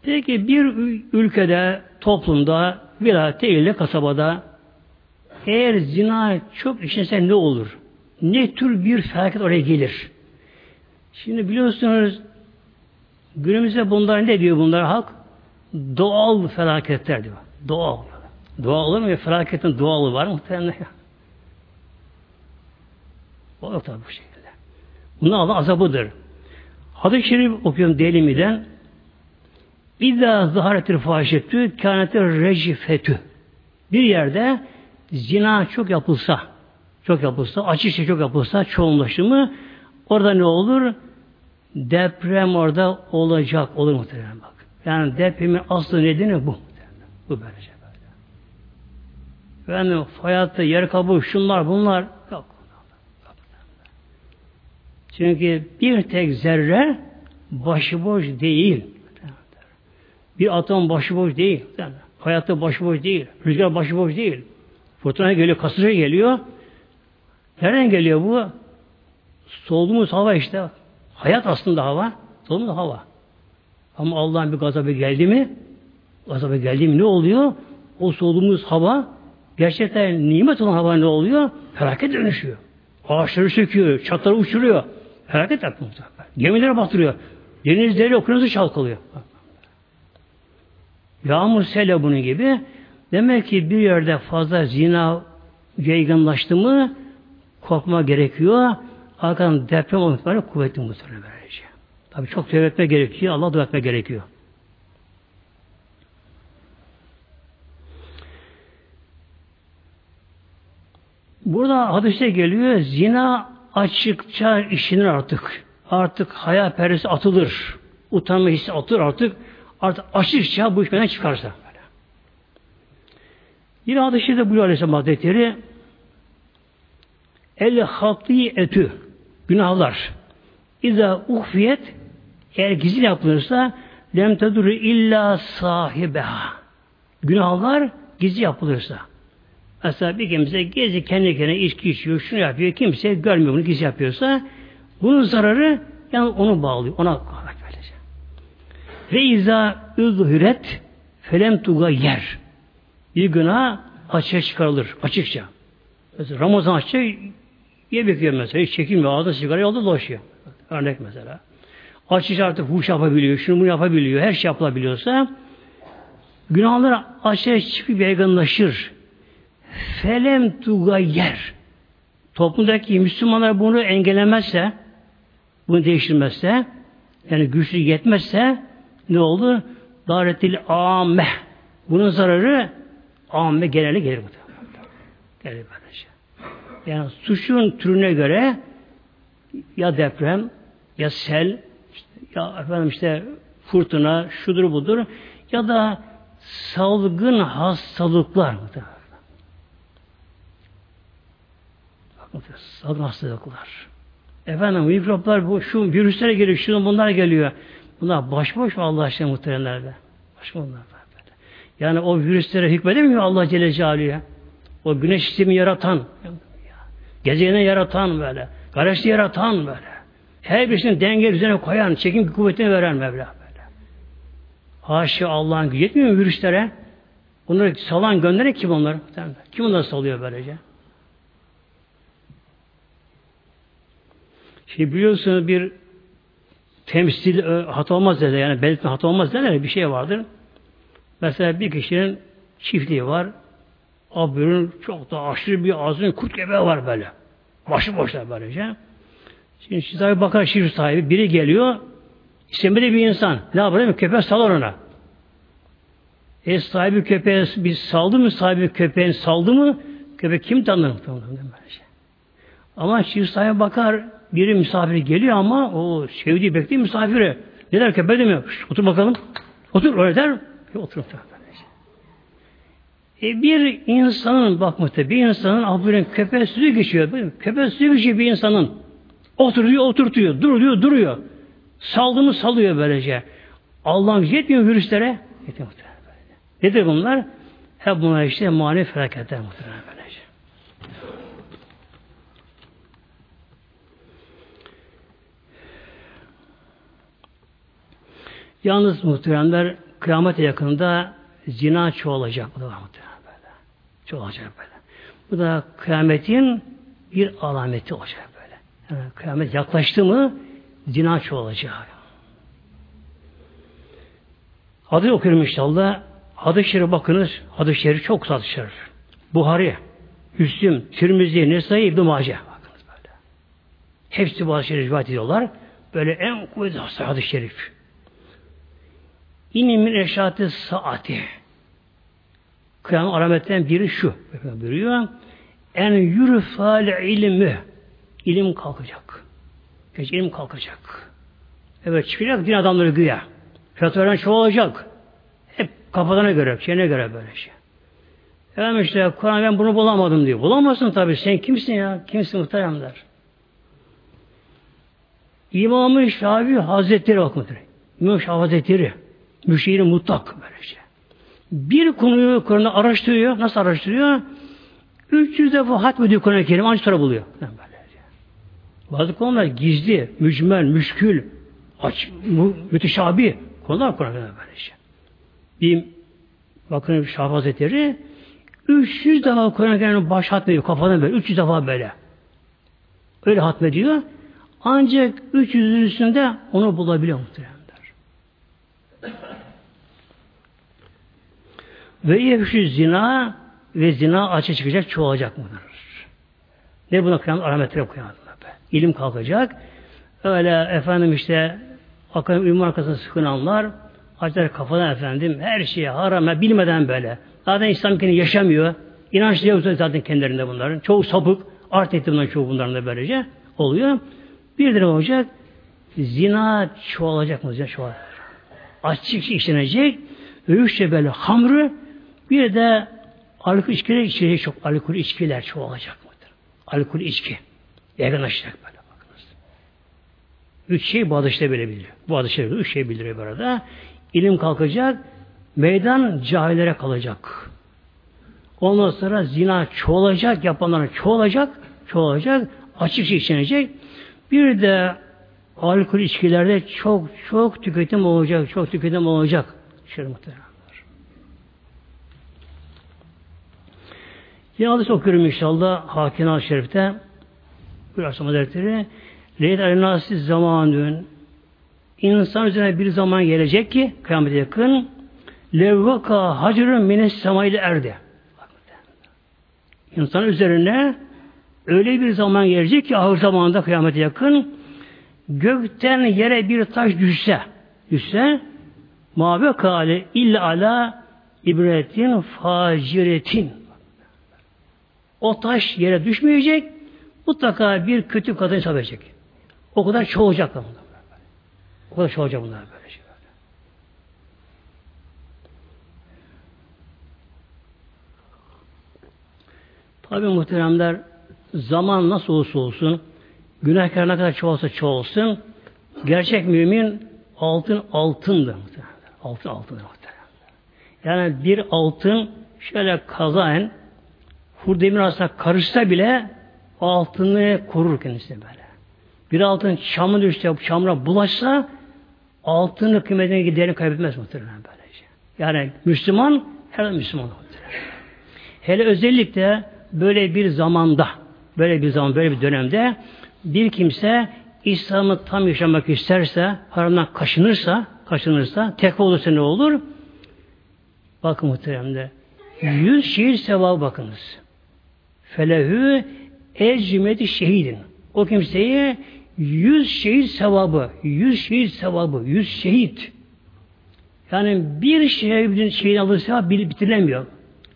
Peki bir ülkede, toplumda, vilayette ile kasabada eğer zina çok işlese ne olur? Ne tür bir felaket oraya gelir? Şimdi biliyorsunuz günümüzde bunlar ne diyor bunlar halk? Doğal felaketler diyor. Doğal. Doğal olur mu? Ya, felaketin doğalı var muhtemelen. O yok tabi bu şekilde. Bunun Allah azabıdır. Hadis-i Şerif okuyorum Delimi'den İzâ zaharetir fahişetü kânetir recifetü. Bir yerde zina çok yapılsa, çok yapılsa, açıkça çok yapılsa, çoğunlaştı mı, orada ne olur? Deprem orada olacak, olur muhtemelen bak. Yani depremin aslı nedeni bu. Bu böylece böyle. Yani hayatta yer kabuğu, şunlar, bunlar yok. Çünkü bir tek zerre başıboş değil. Bir atom başıboş değil. Yani hayatta başıboş değil. Rüzgar başıboş değil. Fırtına geliyor, kasırga geliyor. Nereden geliyor bu? Solduğumuz hava işte. Hayat aslında hava. Solduğumuz hava. Ama Allah'ın bir gazabı geldi mi? Gazabı geldi mi ne oluyor? O solduğumuz hava gerçekten nimet olan hava ne oluyor? Felaket dönüşüyor. Ağaçları söküyor, çatları uçuruyor. Felaket yapıyor. Gemileri batırıyor. Denizleri okyanusu çalkalıyor. Yağmur sele bunun gibi. Demek ki bir yerde fazla zina yaygınlaştı mı korkma gerekiyor. Arkadan deprem olmakları kuvvetli muhtemelen böylece. Tabi çok tövbe etme gerekiyor. Allah dua etme gerekiyor. Burada hadise geliyor. Zina açıkça işinir artık. Artık hayal perdesi atılır. Utanma hissi atılır artık. Artık açıkça bu işmeden çıkarsa. Böyle. Yine hadise de bu Aleyhisselam Hazretleri El hatî etü günahlar. İza uhfiyet eğer gizli yapılırsa lem teduru illa sahibeha. Günahlar gizli yapılırsa. Mesela bir kimse gezi kendi kendine içki içiyor, şunu yapıyor, kimse görmüyor bunu gizli yapıyorsa bunun zararı yani onu bağlıyor. Ona. Ve iza üzhüret felem tuga yer. Bir günah açığa çıkarılır. Açıkça. Mesela Ramazan açıkça yemek yiyor mesela. Hiç çekinmiyor. Ağzına sigara yolda dolaşıyor. Örnek mesela. Açıkça artık huş yapabiliyor. Şunu bunu yapabiliyor. Her şey yapılabiliyorsa günahlar açığa çıkıp yaygınlaşır. Felem tuga yer. Toplumdaki Müslümanlar bunu engellemezse, bunu değiştirmezse, yani güçlü yetmezse ne olur? Daretil âmeh. Bunun zararı âme geneli gelir bu. Gelir böylece. Yani suçun türüne göre ya deprem, ya sel, işte, ya efendim işte fırtına, şudur budur ya da salgın hastalıklar. Bakın salgın hastalıklar. Efendim mikroplar bu şu virüslere geliyor, şunu bunlar geliyor. Bunlar baş boş mu Allah aşkına muhteremlerde? Baş bunlar böyle. Yani o virüslere hükmedemiyor Allah Celle Celaluhu'ya. O güneş sistemi yaratan, gezegeni yaratan böyle, galaksi yaratan böyle. Her birisini denge üzerine koyan, çekim kuvvetini veren Mevla böyle. Haşa Allah'ın gücü yetmiyor mu virüslere? Bunları salan gönderen kim onları? Kim onları salıyor böylece? Şimdi biliyorsunuz bir temsil e, hata olmaz derler. Yani belirtme hata olmaz derler. Bir şey vardır. Mesela bir kişinin çiftliği var. Abinin çok da aşırı bir ağzının kurt göbeği var böyle. Başı boşlar böylece. Şimdi sahibi bakar şirk sahibi biri geliyor istemedi bir insan. Ne yapar Köpeği salar ona. E sahibi köpeğe bir saldı mı sahibi köpeğin saldı mı köpek kim tanır? Ama şirk sahibi bakar biri misafir geliyor ama o sevdiği bekliyor misafiri. Ne der köpeğe demiyor. Otur bakalım. Otur öyle der. E, otur otur. E bir insanın bak muhtemelen bir insanın abinin köpeğe suyu geçiyor. Köpeğe suyu geçiyor bir insanın. Oturuyor, oturtuyor. Duruyor, duruyor. Saldı mı salıyor böylece. Allah'ın yetmiyor virüslere. Yetmiyor muhtemelen. Nedir bunlar? Hep bunlar işte mani felaketler muhtemelen böylece. Yalnız muhteremler kıyamet yakında zina çoğalacak. Bu da muhterem böyle. Çoğalacak böyle. Bu da kıyametin bir alameti olacak böyle. Yani kıyamet yaklaştı mı zina çoğalacak. Adı okuyorum inşallah. Hadis-i Şerif bakınız. Hadis-i Şerif çok hadis Şerif. Buhari, Müslim, Tirmizi, Nesai, İbn-i Mace. Bakınız böyle. Hepsi hadis-i Şerif rivayet ediyorlar. Böyle en kuvvetli hadis-i Şerif. İni min eşatı saati. Kıyamet alametten biri şu. Buyuruyor. En yürüfal ilmi. İlim kalkacak. Gece ilim kalkacak. Evet çıkacak din adamları güya. Fetvaların çoğalacak. Hep kafalarına göre, şeyine göre böyle şey. Efendim işte Kur'an ben bunu bulamadım diyor. Bulamazsın tabii. Sen kimsin ya? Kimsin muhteremler? İmam-ı Şafi Hazretleri bakın. İmam Şafi Hazretleri. Müşehir mutlak böylece. Bir konuyu Kur'an'da araştırıyor. Nasıl araştırıyor? 300 defa hatmediyor Kur'an-ı Kerim. Ancak sonra buluyor. Bazı konular gizli, mücmel, müşkül, aç, mu, müteşabi konular Kur'an'da böylece. Bir bakın Şah Hazretleri 300 defa Kur'an-ı Kerim'i baş hatmediyor. Kafadan böyle. 300 defa böyle. Öyle hatmediyor. Ancak 300'ün üstünde onu bulabiliyor muhteremler. Ve yefşü zina ve zina açı çıkacak, çoğalacak mıdır? Ne buna kıyam alametleri koyarlar be. İlim kalkacak. Öyle efendim işte akademi ünvan arkasında sıkınanlar açar kafadan efendim her şeye harama bilmeden böyle. Zaten İslam kendini yaşamıyor. İnançlı yok zaten kendilerinde bunların. Çoğu sapık. Art etti bunların çoğu bunların da böylece oluyor. Bir de olacak? Zina çoğalacak mı? Zina çoğalacak. Açık işlenecek. Öğüşçe böyle hamrı bir de alkol içkiler içecek çok. Alkol içkiler çoğalacak mıdır? Alkol içki. Yaygınlaşacak böyle bakınız. Üç şey bu işte böyle biliyor. Bu şey üç şey bildiriyor burada. İlim kalkacak, meydan cahillere kalacak. Ondan sonra zina çoğalacak, yapanların çoğalacak, çoğalacak, açık şey içenecek. Bir de alkol içkilerde çok çok tüketim olacak, çok tüketim olacak. Şöyle muhtemelen. Yine hadis okuyorum inşallah Hakim al Şerif'te. Bir Asım Hazretleri Leyt alinasi zamanın insan üzerine bir zaman gelecek ki kıyamete yakın levvaka hacrın mines semayla erdi. İnsan üzerine öyle bir zaman gelecek ki ahir zamanda kıyamete yakın gökten yere bir taş düşse düşse mavi kale illa ala ibretin faciretin o taş yere düşmeyecek mutlaka bir kötü kadın sabecek. O kadar çoğalacak bunlar. O kadar çoğalacak bunlar böyle şey. Tabi muhteremler zaman nasıl olursa olsun günahkar ne kadar çoğalsa çoğalsın gerçek mümin altın altındır muhteremler. Altın altındır muhteremler. Yani bir altın şöyle kazaen hurdemir arasında karışsa bile altını korur kendisi böyle. Bir altın çamur düşse, çamura bulaşsa altını kıymetini giderini kaybetmez muhtemelen böylece. Yani Müslüman her Müslüman muhtemelen. Hele özellikle böyle bir zamanda, böyle bir zaman, böyle bir dönemde bir kimse İslam'ı tam yaşamak isterse, haramdan kaşınırsa, kaşınırsa, tekva olursa ne olur? Bakın muhteremde. Yüz şehir sevabı bakınız. Felehü ecmeti şehidin. O kimseye yüz şehit sevabı, yüz şehit sevabı, yüz şehit. Yani bir şehidin şehidin aldığı sevap bitirilemiyor.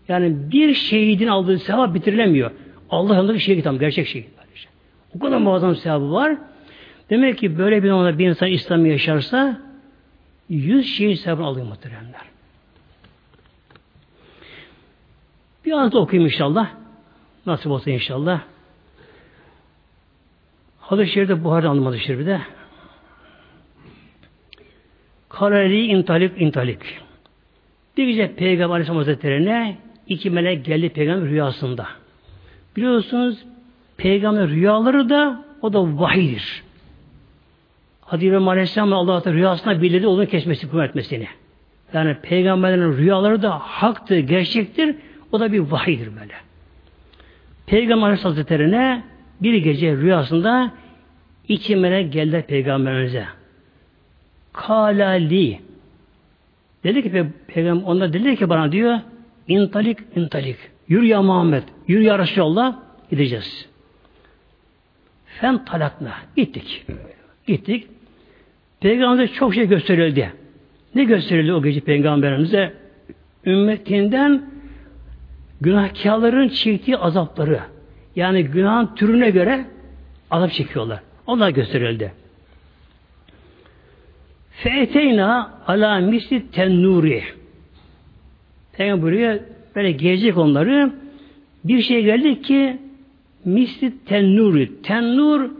Yani bir şehidin aldığı sevap bitirilemiyor. Allah yolundaki şehit tam, gerçek şehit. O kadar muazzam sevabı var. Demek ki böyle bir zamanda bir insan İslam'ı yaşarsa yüz şehit sevabını alıyor muhteremler. Bir ayet okuyayım inşallah. Nasip olsa inşallah. Hadis-i Şerif'te Buhari'de anlamadı Şerif'te. Kareli intalik intalik. Bir gece Peygamber Aleyhisselam Hazretleri'ne iki melek geldi Peygamber rüyasında. Biliyorsunuz Peygamber rüyaları da o da vahiydir. Hadi İbrahim Aleyhisselam Allah da rüyasına bildirdi onu kesmesi, hüküm etmesini. Yani peygamberlerin rüyaları da haktır, gerçektir. O da bir vahiydir böyle. Peygamber Aleyhisselam Hazretleri'ne bir gece rüyasında iki melek geldi peygamberimize. Kalali dedi ki peygamber onda dedi ki bana diyor intalik intalik yürü ya Muhammed yürü ya Resulallah gideceğiz. Fen talakna gittik. Gittik. Peygamberimize çok şey gösterildi. Ne gösterildi o gece peygamberimize? Ümmetinden günahkarların çektiği azapları yani günahın türüne göre azap çekiyorlar. Onlar gösterildi. Fe'teyna ala misli tennuri. Peygamber buraya böyle gelecek onları bir şey geldi ki misli tennuri. Tennur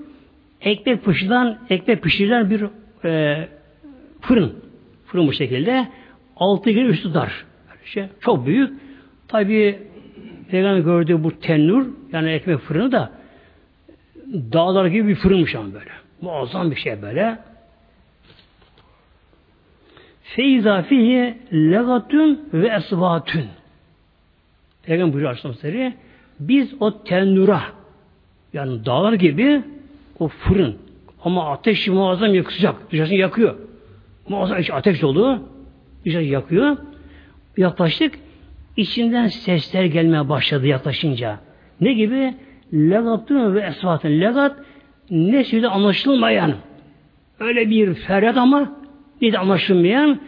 ekmek pişirilen, ekmek pişirilen bir e, fırın. Fırın bu şekilde. Altı gün üstü dar. Şey, çok büyük. Tabi Peygamber gördüğü bu tennur yani ekmek fırını da dağlar gibi bir fırınmış ama böyle. Muazzam bir şey böyle. Feyza fihi legatun ve esvatun. Peygamber buyuruyor Aleyhisselam biz o tennura yani dağlar gibi o fırın Ama ateş muazzam yakıyor, sıcak. Dışarısını yakıyor. Muazzam ateş dolu. Dışarı yakıyor. Yaklaştık. İçinden sesler gelmeye başladı yaklaşınca. Ne gibi? Legatun ve esvatın. Legat ne söyledi anlaşılmayan. Öyle bir feryat ama ne de anlaşılmayan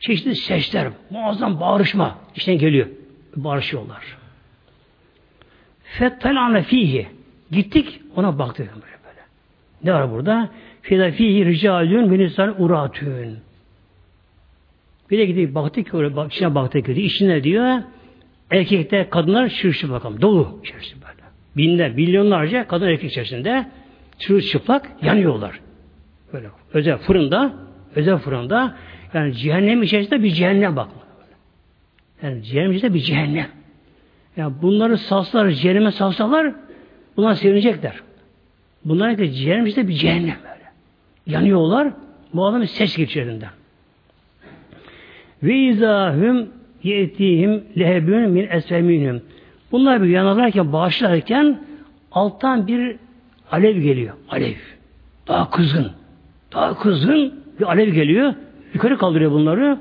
çeşitli sesler. Muazzam bağırışma. İşten geliyor. Bağırışıyorlar. Fettelane fihi. Gittik ona baktık böyle böyle. Ne var burada? Fida fihi ricalün ve nisan uratün. Bir de gidip baktık ki öyle içine baktık ki içine diyor erkekler kadınlar çırşı bakalım. Dolu içerisinde böyle. Binler, milyonlarca kadın erkek içerisinde çıplak yanıyorlar. Böyle özel fırında özel fırında yani cehennem içerisinde bir cehennem bakma. Yani cehennem içerisinde bir cehennem. Yani bunları salsalar, cehenneme salsalar bunlar sevinecekler. Bunlar da cehennem içerisinde bir cehennem böyle. Yanıyorlar. Bu adamın ses geçirinden. Ve izahüm yetihim lehebün min esfeminhum. Bunlar bir yanarlarken, bağışlarken alttan bir alev geliyor. Alev. Daha kızgın. Daha kızgın bir alev geliyor. Yukarı kaldırıyor bunları.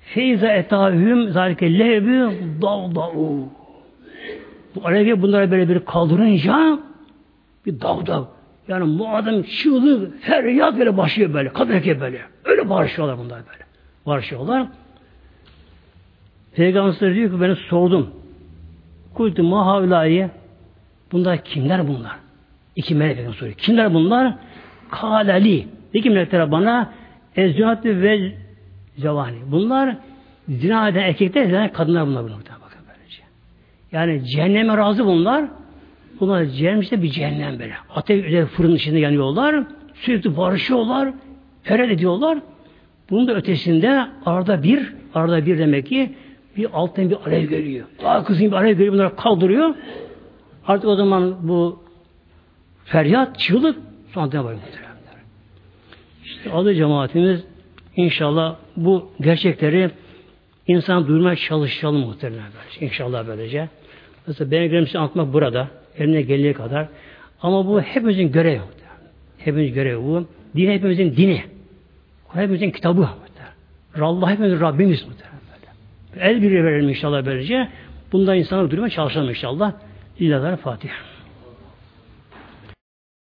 Feyza etahüm zalike lehebü dav dav. Bu alev bunlara böyle bir kaldırınca bir dav dav. Yani bu adam çığlık, feryat böyle başlıyor böyle. Kadın erkek böyle. Öyle bağırışıyorlar bunlar böyle. Bağırışıyorlar. Peygamber diyor ki ben sordum. Kultu mahavlayı bunlar kimler bunlar? İki melek soruyor. Kimler bunlar? Kaleli. İki melekler bana ezcunatü ve cevani. Bunlar zina eden erkekler, zina kadınlar bunlar. bunlar. Bakın böylece. Yani cehenneme razı bunlar. Bunlar cehennem işte bir cehennem böyle. Ateş fırın içinde yanıyorlar. Sürekli barışıyorlar. Feryat ediyorlar. Bunun da ötesinde arada bir, arada bir demek ki bir alttan bir alev geliyor. Daha kızgın bir alev geliyor. Bunları kaldırıyor. Artık o zaman bu feryat, çığlık sonra var İşte adı cemaatimiz inşallah bu gerçekleri insan duymaya çalışalım muhtemelen. İnşallah böylece. Mesela ben görevimi anlatmak burada. Eline geldiği kadar. Ama bu hepimizin görevi. Hepimizin görevi bu. Din hepimizin dini. Hepimizin kitabı. Allah hepimizin Rabbimiz muhtemelen. El birliği verelim inşallah böylece. Bundan insanlar duymaya çalışalım inşallah. İlahi Fatiha.